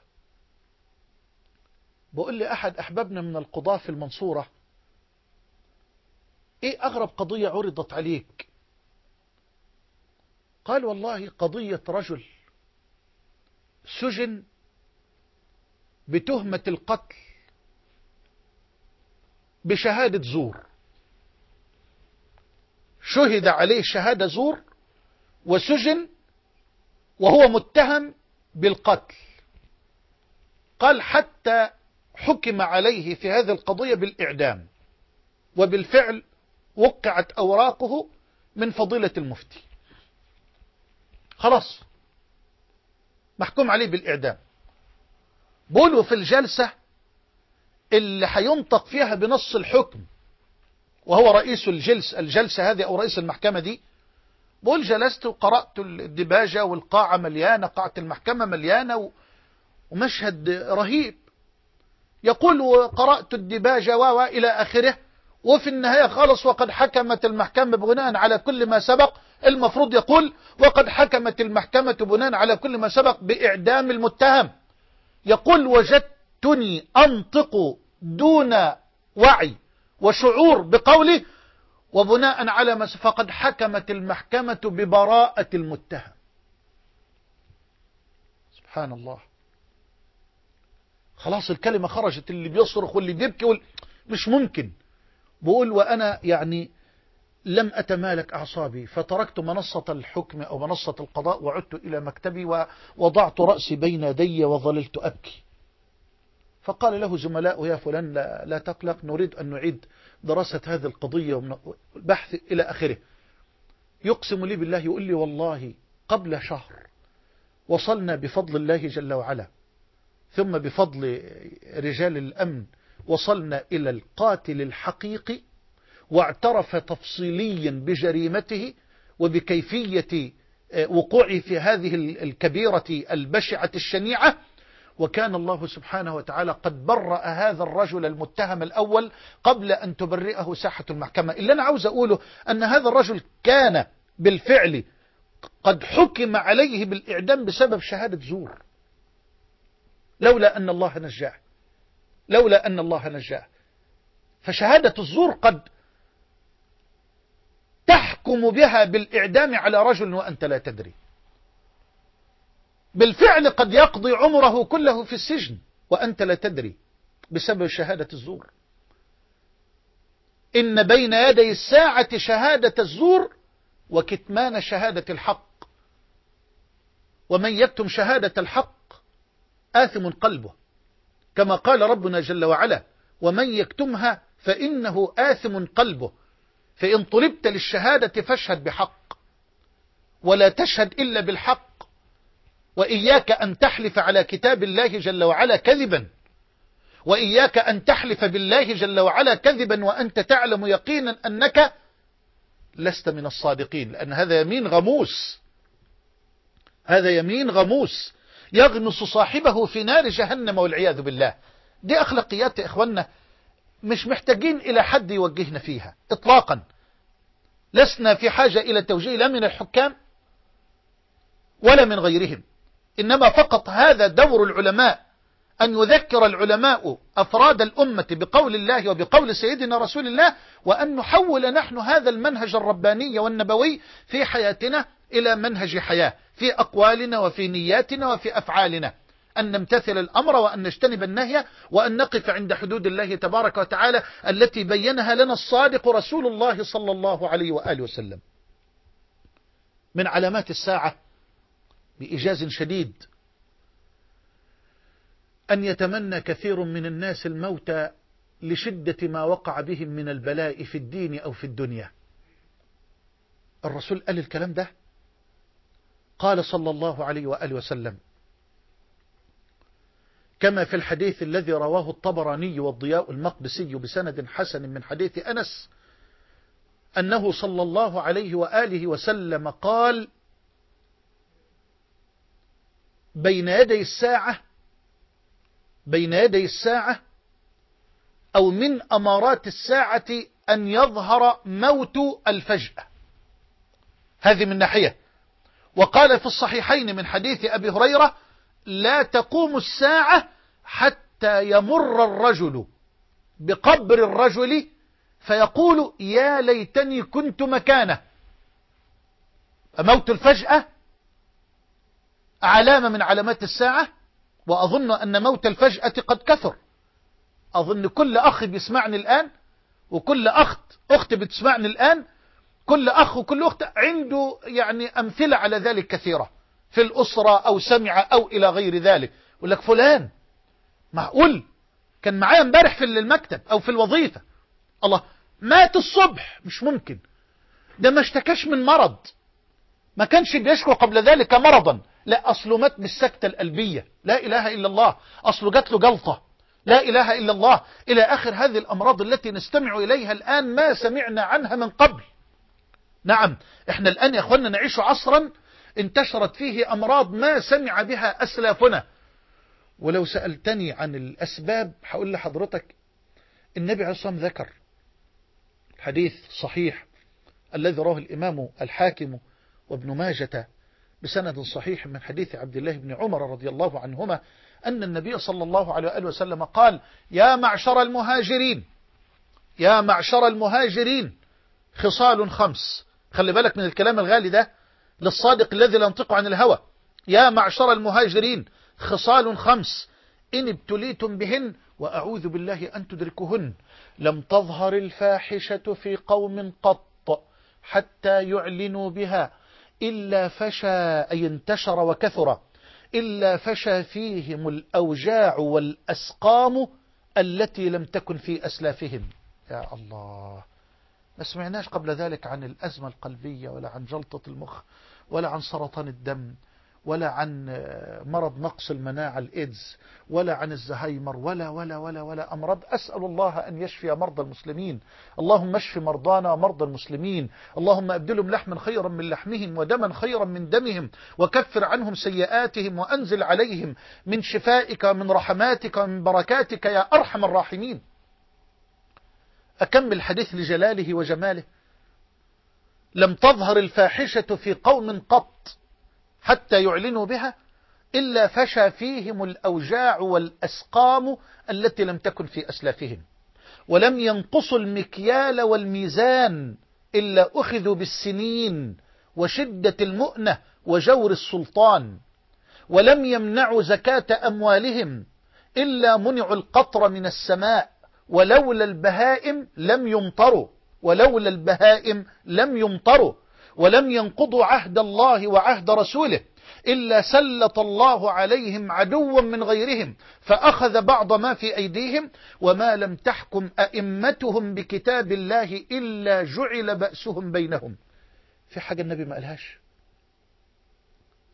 بقول لي أحد أحبابنا من القضاة في المنصورة إيه أغرب قضية عرضت عليك؟ قال والله قضية رجل سجن بتهمة القتل بشهادة زور. شهد عليه شهادة زور وسجن وهو متهم بالقتل. قال حتى حكم عليه في هذه القضية بالإعدام وبالفعل وقعت أوراقه من فضيلة المفتي. خلاص. محكوم عليه بالإعدام. بقولوا في الجلسة اللي هينطق فيها بنص الحكم وهو رئيس الجلس الجلسة هذه أو رئيس المحكمة دي بقول جلست وقرأت الدباجة والقاعة مليانة قاعة المحكمة مليانة ومشهد رهيب. يقول وقرأت الدباجة و آخره وفي النهاية خالص وقد حكمت المحكمة بناء على كل ما سبق. المفروض يقول وقد حكمت المحكمة بناء على كل ما سبق بإعدام المتهم. يقول وجدتني أنطق دون وعي وشعور بقوله وبناء على ما فقد حكمت المحكمة ببراءة المتهم. سبحان الله. خلاص الكلمة خرجت اللي بيصرخ واللي بيبكي. مش ممكن. بقول وأنا يعني لم أتمالك أعصابي فتركت منصة الحكم أو منصة القضاء وعدت إلى مكتبي ووضعت رأسي بين يدي وظللت أبكي. فقال له زملاء يا فلان لا, لا تقلق نريد أن نعيد دراسة هذه القضية والبحث إلى آخره. يقسم لي بالله يقول لي والله قبل شهر وصلنا بفضل الله جل وعلا ثم بفضل رجال الأمن وصلنا إلى القاتل الحقيقي واعترف تفصيليا بجريمته وبكيفية وقوعه في هذه الكبيرة البشعة الشنيعة. وكان الله سبحانه وتعالى قد برأ هذا الرجل المتهم الأول قبل أن تبرئه ساحة المحكمة. اللي أنا عاوز أقوله أن هذا الرجل كان بالفعل قد حكم عليه بالإعدام بسبب شهادة زور. لولا أن الله نجاه. لولا أن الله نجاه. فشهادة الزور قد تحكم بها بالإعدام على رجل وأنت لا تدري. بالفعل قد يقضي عمره كله في السجن وأنت لا تدري بسبب شهادة الزور. إن بين يدي الساعة شهادة الزور وكتمان شهادة الحق. ومن يكتم شهادة الحق آثم قلبه. كما قال ربنا جل وعلا ومن يكتمها فإنه آثم قلبه. فإن طلبت للشهادة فاشهد بحق ولا تشهد إلا بالحق وإياك أن تحلف على كتاب الله جل وعلا كذبا وإياك أن تحلف بالله جل وعلا كذبا وأنت تعلم يقينا أنك لست من الصادقين. لأن هذا يمين غموس. هذا يمين غموس. يغمس صاحبه في نار جهنم والعياذ بالله. دي أخلاقيات يا إخوانا مش محتاجين إلى حد يوجهنا فيها إطلاقا. لسنا في حاجة إلى توجيه لا من الحكام ولا من غيرهم. إنما فقط هذا دور العلماء أن يذكر العلماء أفراد الأمة بقول الله وبقول سيدنا رسول الله وأن نحول نحن هذا المنهج الرباني والنبوي في حياتنا إلى منهج حياة في أقوالنا وفي نياتنا وفي أفعالنا. أن نمتثل الأمر وأن نجتنب النهي وأن نقف عند حدود الله تبارك وتعالى التي بينها لنا الصادق رسول الله صلى الله عليه وآله وسلم. من علامات الساعة بإيجاز شديد أن يتمنى كثير من الناس الموت لشدة ما وقع بهم من البلاء في الدين أو في الدنيا. الرسول قال الكلام ده قال صلى الله عليه وآله وسلم كما في الحديث الذي رواه الطبراني والضياء المقدسي بسند حسن من حديث أنس أنه صلى الله عليه وآله وسلم قال بين يدي الساعة بين يدي الساعة أو من أمارات الساعة أن يظهر موت الفجأة هذه من ناحية وقال في الصحيحين من حديث أبي هريرة لا تقوم الساعة حتى يمر الرجل بقبر الرجل فيقول يا ليتني كنت مكانه. موت الفجأة؟ علامة من علامات الساعة؟ وأظن أن موت الفجأة قد كثر. أظن كل أخ بيسمعني الآن وكل أخت أخت بتسمعني الآن كل أخ وكل أخت عنده يعني أمثلة على ذلك كثيرة. في الأسرة أو سمع أو إلى غير ذلك. يقول لك فلان معقول؟ كان معايا امبارح في المكتب أو في الوظيفة. الله مات الصبح. مش ممكن. ده ما اشتكاش من مرض. ما كانش بيشكو قبل ذلك مرضا. لا أصله مات بالسكتة القلبية. لا إله إلا الله. أصله جات له جلطة. لا إله إلا الله. إلى آخر هذه الأمراض التي نستمع إليها الآن ما سمعنا عنها من قبل. نعم إحنا الآن يا أخوانا نعيش عصرا انتشرت فيه أمراض ما سمع بها أسلافنا. ولو سألتني عن الأسباب هقول لحضرتك النبي عليه الصلاة ذكر حديث صحيح الذي رواه الإمام الحاكم وابن ماجة بسند صحيح من حديث عبد الله بن عمر رضي الله عنهما أن النبي صلى الله عليه وآله وسلم قال يا معشر المهاجرين يا معشر المهاجرين خصال خمس خلي بالك من الكلام الغالي ده للصادق الذي لا ينطق عن الهوى. يا معشر المهاجرين خصال خمس إن ابتليتم بهن وأعوذ بالله أن تدركهن. لم تظهر الفاحشة في قوم قط حتى يعلنوا بها. إلا فشى أي انتشر وكثر. إلا فشى فيهم الأوجاع والأسقام التي لم تكن في أسلافهم. يا الله. ما سمعناش قبل ذلك عن الأزمة القلبية ولا عن جلطة المخ ولا عن سرطان الدم ولا عن مرض نقص المناعة الإيدز ولا عن الزهايمر ولا ولا ولا ولا أمراض. أسأل الله أن يشفي مرضى المسلمين. اللهم اشف مرضانا ومرضى المسلمين. اللهم أبدلهم لحما خيرا من لحمهم ودما خيرا من دمهم وكفر عنهم سيئاتهم وأنزل عليهم من شفائك ومن رحماتك ومن بركاتك يا أرحم الراحمين. أكمل الحديث لجلاله وجماله؟ لم تظهر الفاحشة في قوم قط حتى يعلنوا بها إلا فشى فيهم الأوجاع والأسقام التي لم تكن في أسلافهم. ولم ينقصوا المكيال والميزان إلا أخذوا بالسنين وشدة المؤنة وجور السلطان. ولم يمنعوا زكاة أموالهم إلا منعوا القطر من السماء ولولا البهائم لم يمطروا. ولولا البهائم لم يمطروا. ولم ينقضوا عهد الله وعهد رسوله. إلا سلط الله عليهم عدوا من غيرهم. فأخذ بعض ما في أيديهم. وما لم تحكم أئمتهم بكتاب الله إلا جعل بأسهم بينهم. في حاجة النبي ما قالهاش؟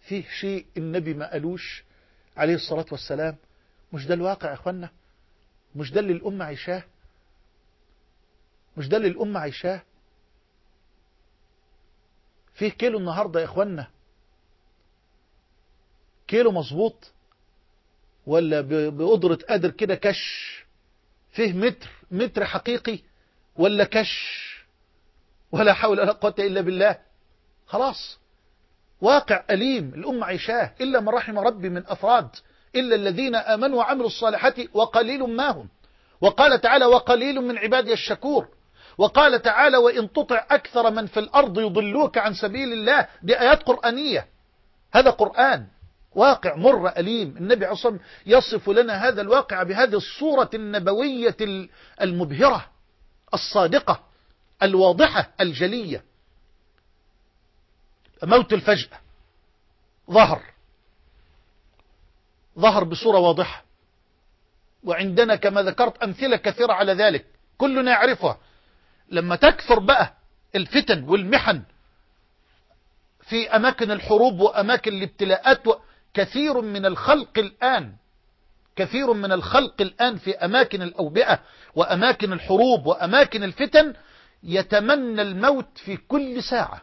فيه شيء النبي ما قالوش عليه الصلاة والسلام؟ مش ده الواقع يا أخوانا؟ مش ده اللي الأمة عايشاه؟ مش ده اللي الأمة عايشاه؟ فيه كيلو النهاردة يا إخوانا كيلو مظبوط؟ ولا بقدرة قادر كده كش؟ فيه متر متر حقيقي ولا كش؟ ولا حول ولا قوة إلا بالله. خلاص. واقع أليم الأمة عيشاه إلا من رحم ربي من أفراد. إلا الذين آمنوا وعملوا الصالحات وقليل ما هم. وقال تعالى وقليل من عبادي الشكور. وقال تعالى وإن تطع أكثر من في الأرض يضلوك عن سبيل الله دي آيات قرآنية. هذا قرآن واقع مر أليم. النبي عصم يصف لنا هذا الواقع بهذه الصورة النبوية المبهرة الصادقة الواضحة الجلية. موت الفجأة. ظهر. ظهر بصورة واضحة. وعندنا كما ذكرت أمثلة كثيرة على ذلك. كلنا يعرفها لما تكثر بقى الفتن والمحن في أماكن الحروب وأماكن الابتلاءات كثير من الخلق الآن كثير من الخلق الآن في أماكن الأوبئة وأماكن الحروب وأماكن الفتن يتمنى الموت في كل ساعة.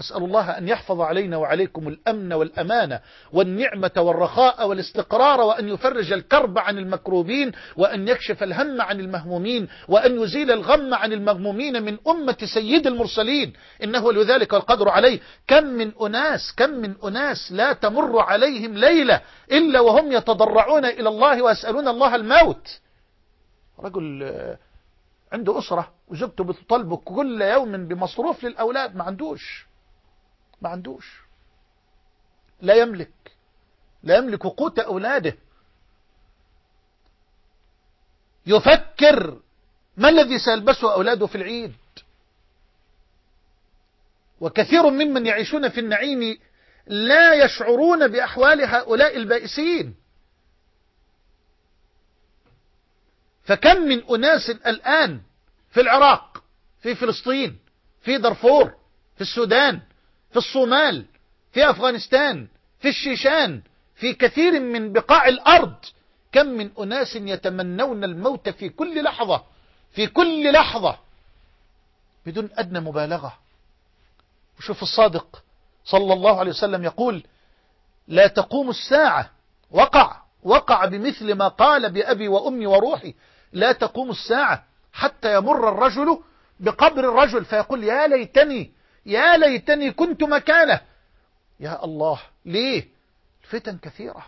أسأل الله أن يحفظ علينا وعليكم الأمن والأمانة والنعمة والرخاء والاستقرار وأن يفرج الكرب عن المكروبين وأن يكشف الهم عن المهمومين وأن يزيل الغم عن المغمومين من أمة سيد المرسلين. إنه لذلك القدر عليه. كم من أناس كم من أناس لا تمر عليهم ليلة إلا وهم يتضرعون إلى الله ويسألون الله الموت. رجل عنده أسرة وزوجته بتطلبه كل يوم بمصروف للأولاد ما عندوش. ما عندوش. لا يملك. لا يملك قوت أولاده. يفكر ما الذي سيلبسه أولاده في العيد. وكثير ممن يعيشون في النعيم لا يشعرون بأحوال هؤلاء البائسين. فكم من أناس الآن في العراق في فلسطين في دارفور في السودان في الصومال في أفغانستان في الشيشان في كثير من بقاع الأرض. كم من أناس يتمنون الموت في كل لحظة في كل لحظة بدون أدنى مبالغة. وشوف الصادق صلى الله عليه وسلم يقول لا تقوم الساعة وقع وقع بمثل ما قال بأبي وأمي وروحي لا تقوم الساعة حتى يمر الرجل بقبر الرجل. فيقول يا ليتني يا ليتني كنت مكانه. يا الله ليه؟ الفتن كثيرة.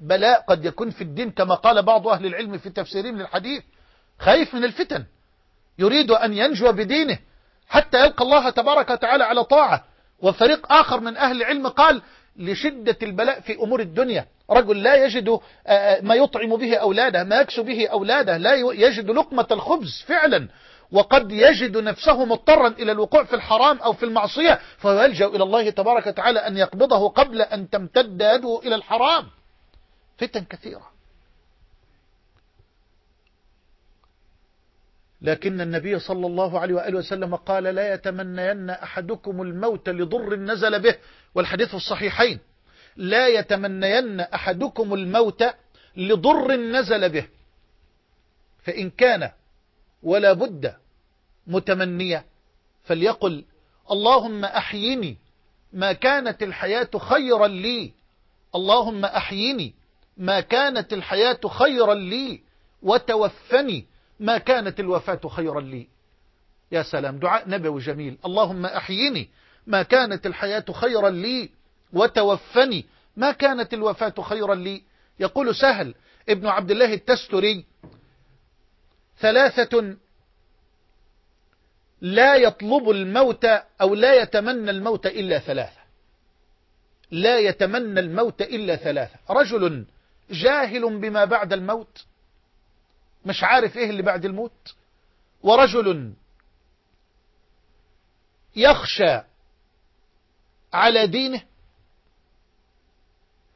بلاء قد يكون في الدين كما قال بعض أهل العلم في تفسيرهم للحديث. خايف من الفتن. يريد أن ينجو بدينه حتى يلقى الله تبارك وتعالى على طاعة. وفريق آخر من أهل العلم قال لشدة البلاء في أمور الدنيا. رجل لا يجد ما يطعم به أولاده ما يكسو به أولاده لا يجد لقمة الخبز فعلا. وقد يجد نفسه مضطرا إلى الوقوع في الحرام أو في المعصية فيلجأ إلى الله تبارك وتعالى أن يقبضه قبل أن تمتد يده إلى الحرام. فتن كثيرة. لكن النبي صلى الله عليه وآله وسلم قال لا يتمنين أحدكم الموت لضر نزل به والحديث الصحيحين. لا يتمنين أحدكم الموت لضر نزل به. فإن كان ولا بد متمنية. فليقل اللهم أحيني ما كانت الحياة خيرا لي. اللهم أحيني ما كانت الحياة خيرا لي وتوفني ما كانت الوفاة خيرا لي. يا سلام دعاء نبوي جميل. اللهم أحيني ما كانت الحياة خيرا لي وتوفني ما كانت الوفاة خيرا لي. يقول سهل ابن عبد الله التستري ثلاثة لا يطلب الموت أو لا يتمنى الموت إلا ثلاثة. لا يتمنى الموت إلا ثلاثة. رجل جاهل بما بعد الموت مش عارف إيه اللي بعد الموت ورجل يخشى على دينه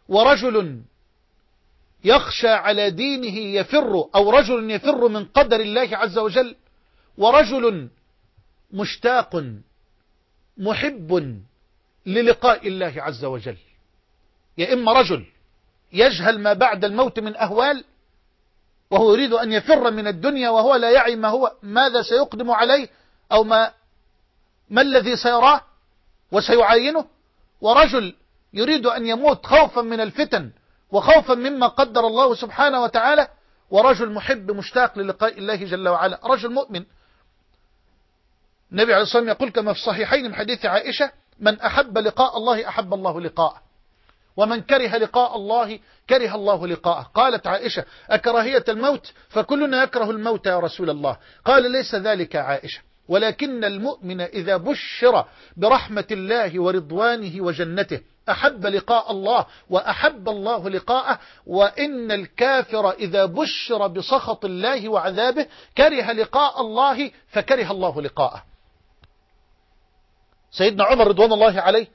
ورجل يخشى على دينه يفر أو رجل يفر من قدر الله عز وجل ورجل مشتاق محب للقاء الله عز وجل. يا إما رجل يجهل ما بعد الموت من أهوال وهو يريد أن يفر من الدنيا وهو لا يعي ما هو ماذا سيقدم عليه أو ما ما الذي سيراه وسيعاينه ورجل يريد أن يموت خوفا من الفتن وخوفا مما قدر الله سبحانه وتعالى ورجل محب مشتاق للقاء الله جل وعلا. رجل مؤمن. النبي عليه الصلاة والسلام يقول كما في الصحيحين من حديث عائشة من أحب لقاء الله أحب الله لقاءه ومن كره لقاء الله كره الله لقاءه. قالت عائشة أكراهية الموت؟ فكلنا يكره الموت يا رسول الله. قال ليس ذلك عائشة ولكن المؤمن إذا بشر برحمة الله ورضوانه وجنته أحب لقاء الله وأحب الله لقاءه وإن الكافر إذا بشر بسخط الله وعذابه كره لقاء الله فكره الله لقاءه. سيدنا عمر رضوان الله عليه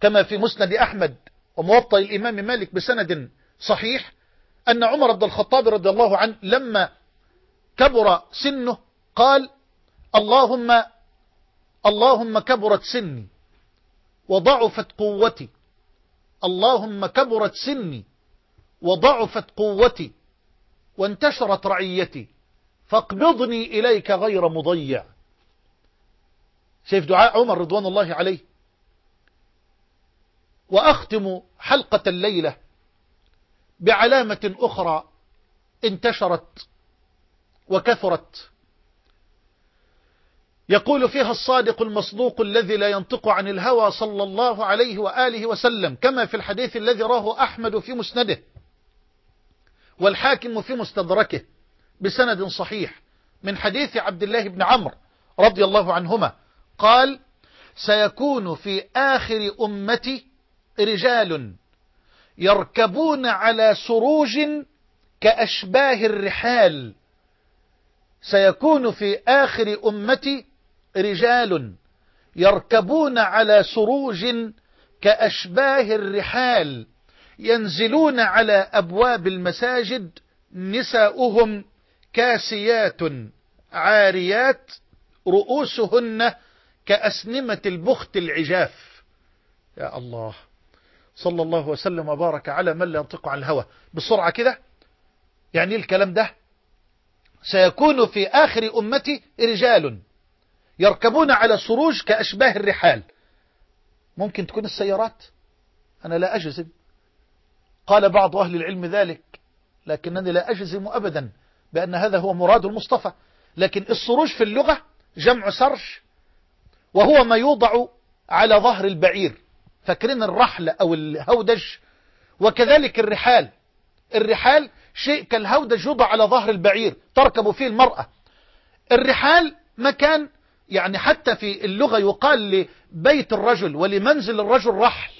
كما في مسند أحمد وموطأ الإمام مالك بسند صحيح أن عمر بن الخطاب رضي الله عنه لما كبر سنه قال اللهم اللهم كبرت سني. وضعفت قوتي. اللهم كبرت سني وضعفت قوتي وانتشرت رعيتي. فاقبضني إليك غير مضيع. شايف دعاء عمر رضوان الله عليه. وأختم حلقة الليلة بعلامة أخرى انتشرت وكثرت. يقول فيها الصادق المصدوق الذي لا ينطق عن الهوى صلى الله عليه وآله وسلم كما في الحديث الذي راه أحمد في مسنده والحاكم في مستدركه بسند صحيح من حديث عبد الله بن عمرو رضي الله عنهما قال سيكون في آخر أمتي رجال يركبون على سروج كأشباه الرحال. سيكون في آخر أمتي رجال يركبون على سروج كأشباه الرحال ينزلون على أبواب المساجد نساؤهم كاسيات عاريات رؤوسهن كأسنمة البخت العجاف. يا الله صلى الله وسلم وبارك على من لا ينطق عن الهوى. بسرعة كده يعني الكلام ده؟ سيكون في آخر أمتي رجال. يركبون على سروج كأشباه الرحال. ممكن تكون السيارات؟ أنا لا أجزم. قال بعض أهل العلم ذلك لكنني لا أجزم أبدا بأن هذا هو مراد المصطفى. لكن السروج في اللغة جمع سرج وهو ما يوضع على ظهر البعير فاكرين الرحل أو الهودج؟ وكذلك الرحال. الرحال شيء كالهودج يوضع على ظهر البعير تركب فيه المرأة. الرحال مكان يعني حتى في اللغة يقال لبيت الرجل ولمنزل الرجل رحل.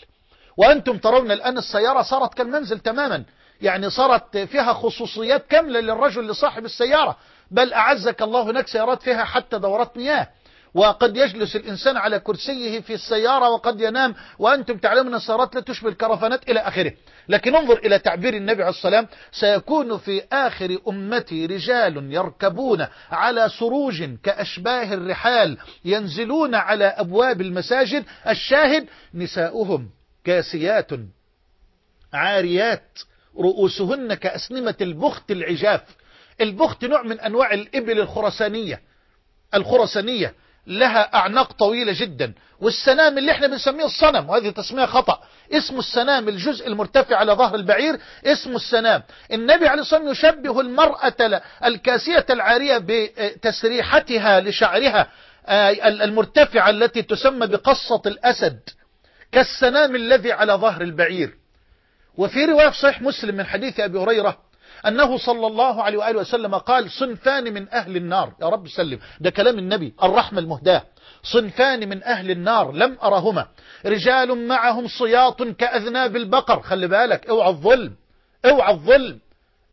وأنتم ترون الآن السيارة صارت كالمنزل تماما. يعني صارت فيها خصوصيات كاملة للرجل لصاحب السيارة. بل أعزك الله هناك سيارات فيها حتى دورات مياه. وقد يجلس الإنسان على كرسيه في السيارة وقد ينام وأنتم تعلمون أن السيارات لا تشبه الكرفانات إلى آخره. لكن انظر إلى تعبير النبي عليه السلام سيكون في آخر أمتي رجال يركبون على سروج كأشباه الرحال ينزلون على أبواب المساجد. الشاهد نساؤهم كاسيات عاريات رؤوسهن كأسنمة البخت العجاف. البخت نوع من أنواع الإبل الخرسانية الخرسانية. لها أعناق طويلة جدا. والسنام اللي إحنا بنسميه الصنم وهذه تسمية خطأ. اسم السنام الجزء المرتفع على ظهر البعير اسم السنام. النبي عليه الصلاة والسلام يشبه المرأة الكاسية العارية بتسريحتها لشعرها المرتفعة التي تسمى بقصة الأسد كالسنام الذي على ظهر البعير. وفي رواية صحيح مسلم من حديث أبي هريرة أنه صلى الله عليه وآله وسلم قال صنفان من أهل النار. يا رب سلم. ده كلام النبي الرحمة المهداة. صنفان من أهل النار لم أرهما. رجال معهم صياط كأذناب البقر. خلي بالك أوعى الظلم أوعى الظلم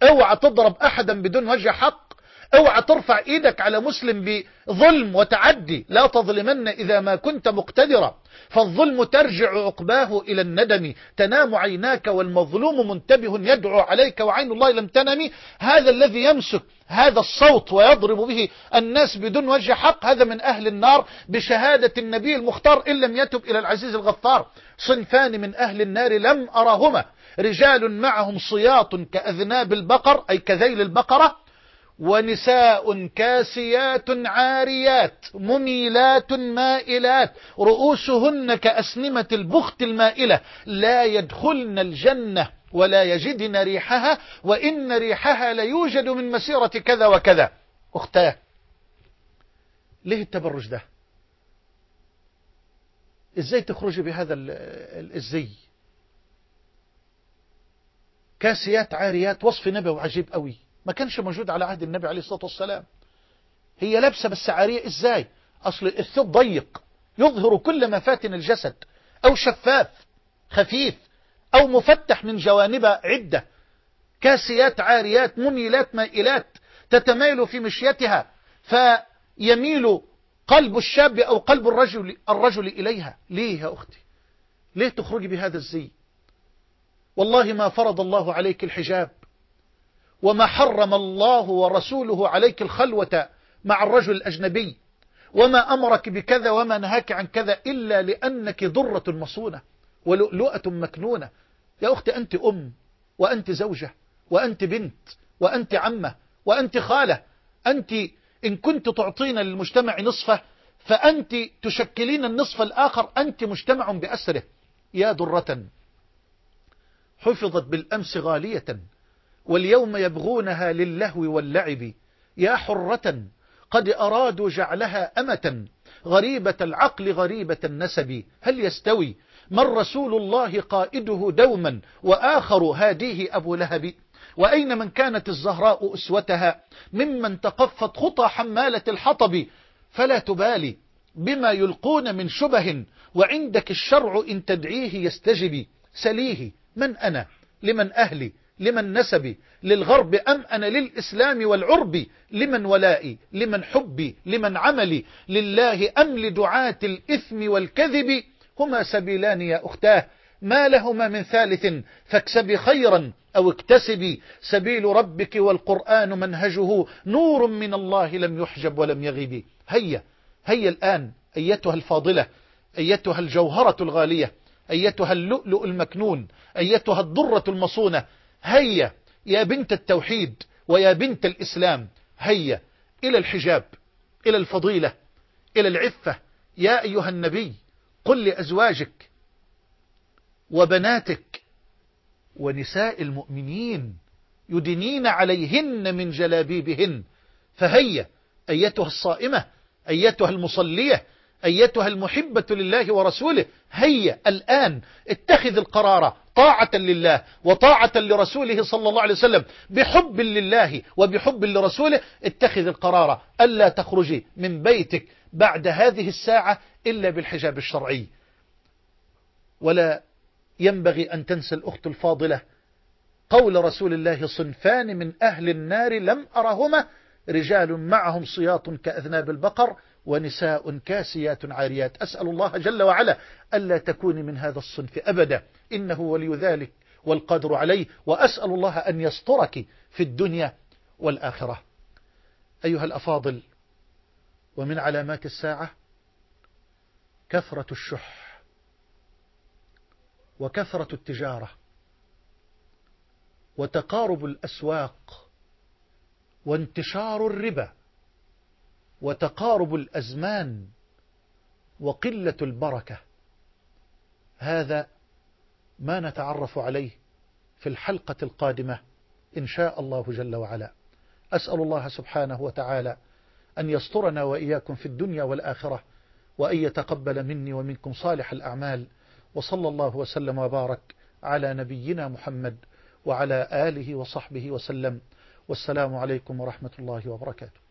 أوعى تضرب أحدا بدون وجه حق. اوعى ترفع إيدك على مسلم بظلم وتعدي. لا تظلمن إذا ما كنت مقتدرا. فالظلم ترجع عقباه إلى الندم. تنام عيناك والمظلوم منتبه يدعو عليك وعين الله لم تنم. هذا الذي يمسك هذا الصوت ويضرب به الناس بدون وجه حق. هذا من أهل النار. بشهادة النبي المختار إن لم يتب إلى العزيز الغفار. صنفان من أهل النار لم أرهما رجال معهم صياط كأذناب البقر أي كذيل البقرة. ونساء كاسيات عاريات مميلات مائلات رؤوسهن كأسنمة البخت المائلة. لا يدخلن الجنة ولا يجدن ريحها وإن ريحها ليوجد من مسيرة كذا وكذا. أختاه ليه التبرج ده؟ إزاي تخرجي بهذا الزي؟ كاسيات عاريات وصف نبوي عجيب قوي. ما كانش موجود على عهد النبي عليه الصلاة والسلام. هي لابسة بس عارية إزاي؟ أصل الثوب ضيق. يظهر كل مفاتن الجسد. أو شفاف خفيف أو مفتح من جوانب عدة. كاسيات عاريات مميلات مائلات تتمايل في مشيتها. فيميل قلب الشاب أو قلب الرجل الرجل إليها. ليه يا أختي؟ ليه تخرجي بهذا الزي؟ والله ما فرض الله عليك الحجاب. وما حرم الله ورسوله عليك الخلوة مع الرجل الأجنبي وما أمرك بكذا وما نهاك عن كذا إلا لأنك ضرة مصونة ولؤلؤة مكنونة. يا أختي أنت أم وأنت زوجة وأنت بنت وأنت عمة وأنت خالة. أنت إن كنت تعطين للمجتمع نصفة فأنت تشكلين النصف الآخر أنت مجتمع بأسره. يا درة حفظت بالأمس غالية. واليوم يبغونها للهو واللعب. يا حرة قد أرادوا جعلها أمة. غريبة العقل غريبة النسب. هل يستوي؟ من رسول الله قائده دوما؟ وآخر هاديه أبو لهب. وأين من كانت الزهراء أسوتها؟ ممن تقفت خطى حمالة الحطب. فلا تبالي. بما يلقون من شبه. وعندك الشرع إن تدعيه يستجب. سليه من أنا؟ لمن أهلي؟ لمن نسبي للغرب أم أنا للإسلام والعرب؟ لمن ولائي؟ لمن حبي؟ لمن عملي؟ لله أم لدعاة الإثم والكذب؟ هما سبيلان يا أختاه. ما لهما من ثالث؟ فاكسبي خيرا أو اكتسبي سبيل ربك والقرآن منهجه. نور من الله لم يحجب ولم يغيب. هيا هيا الآن أيتها الفاضلة. أيتها الجوهرة الغالية. أيتها اللؤلؤ المكنون. أيتها الضرة المصونة. هيا يا بنت التوحيد ويا بنت الإسلام هيا إلى الحجاب إلى الفضيلة إلى العفة. يا أيها النبي قل لأزواجك وبناتك ونساء المؤمنين يدنين عليهن من جلابيبهن. فهيا أيتها الصائمة أيتها المصلية أيتها المحبة لله ورسوله هيا الآن اتخذ القرار طاعة لله وطاعة لرسوله صلى الله عليه وسلم بحب لله وبحب لرسوله اتخذ القرار ألا تخرجي من بيتك بعد هذه الساعة إلا بالحجاب الشرعي. ولا ينبغي أن تنسى الأخت الفاضلة قول رسول الله صنفان من أهل النار لم أرهما رجال معهم صياط كأذناب البقر ونساء كاسيات عاريات. أسأل الله جل وعلا ألا تكوني من هذا الصنف أبدا. إنه ولي ذلك والقدر عليه. وأسأل الله أن يسترك في الدنيا والآخرة. أيها الأفاضل ومن علامات الساعة كثرة الشح وكثرة التجارة وتقارب الأسواق وانتشار الربا. وتقارب الأزمان وقلة البركة. هذا ما نتعرف عليه في الحلقة القادمة إن شاء الله جل وعلا. أسأل الله سبحانه وتعالى أن يسترنا وإياكم في الدنيا والآخرة وأن يتقبل مني ومنكم صالح الأعمال. وصلى الله وسلم وبارك على نبينا محمد وعلى آله وصحبه وسلم. والسلام عليكم ورحمة الله وبركاته.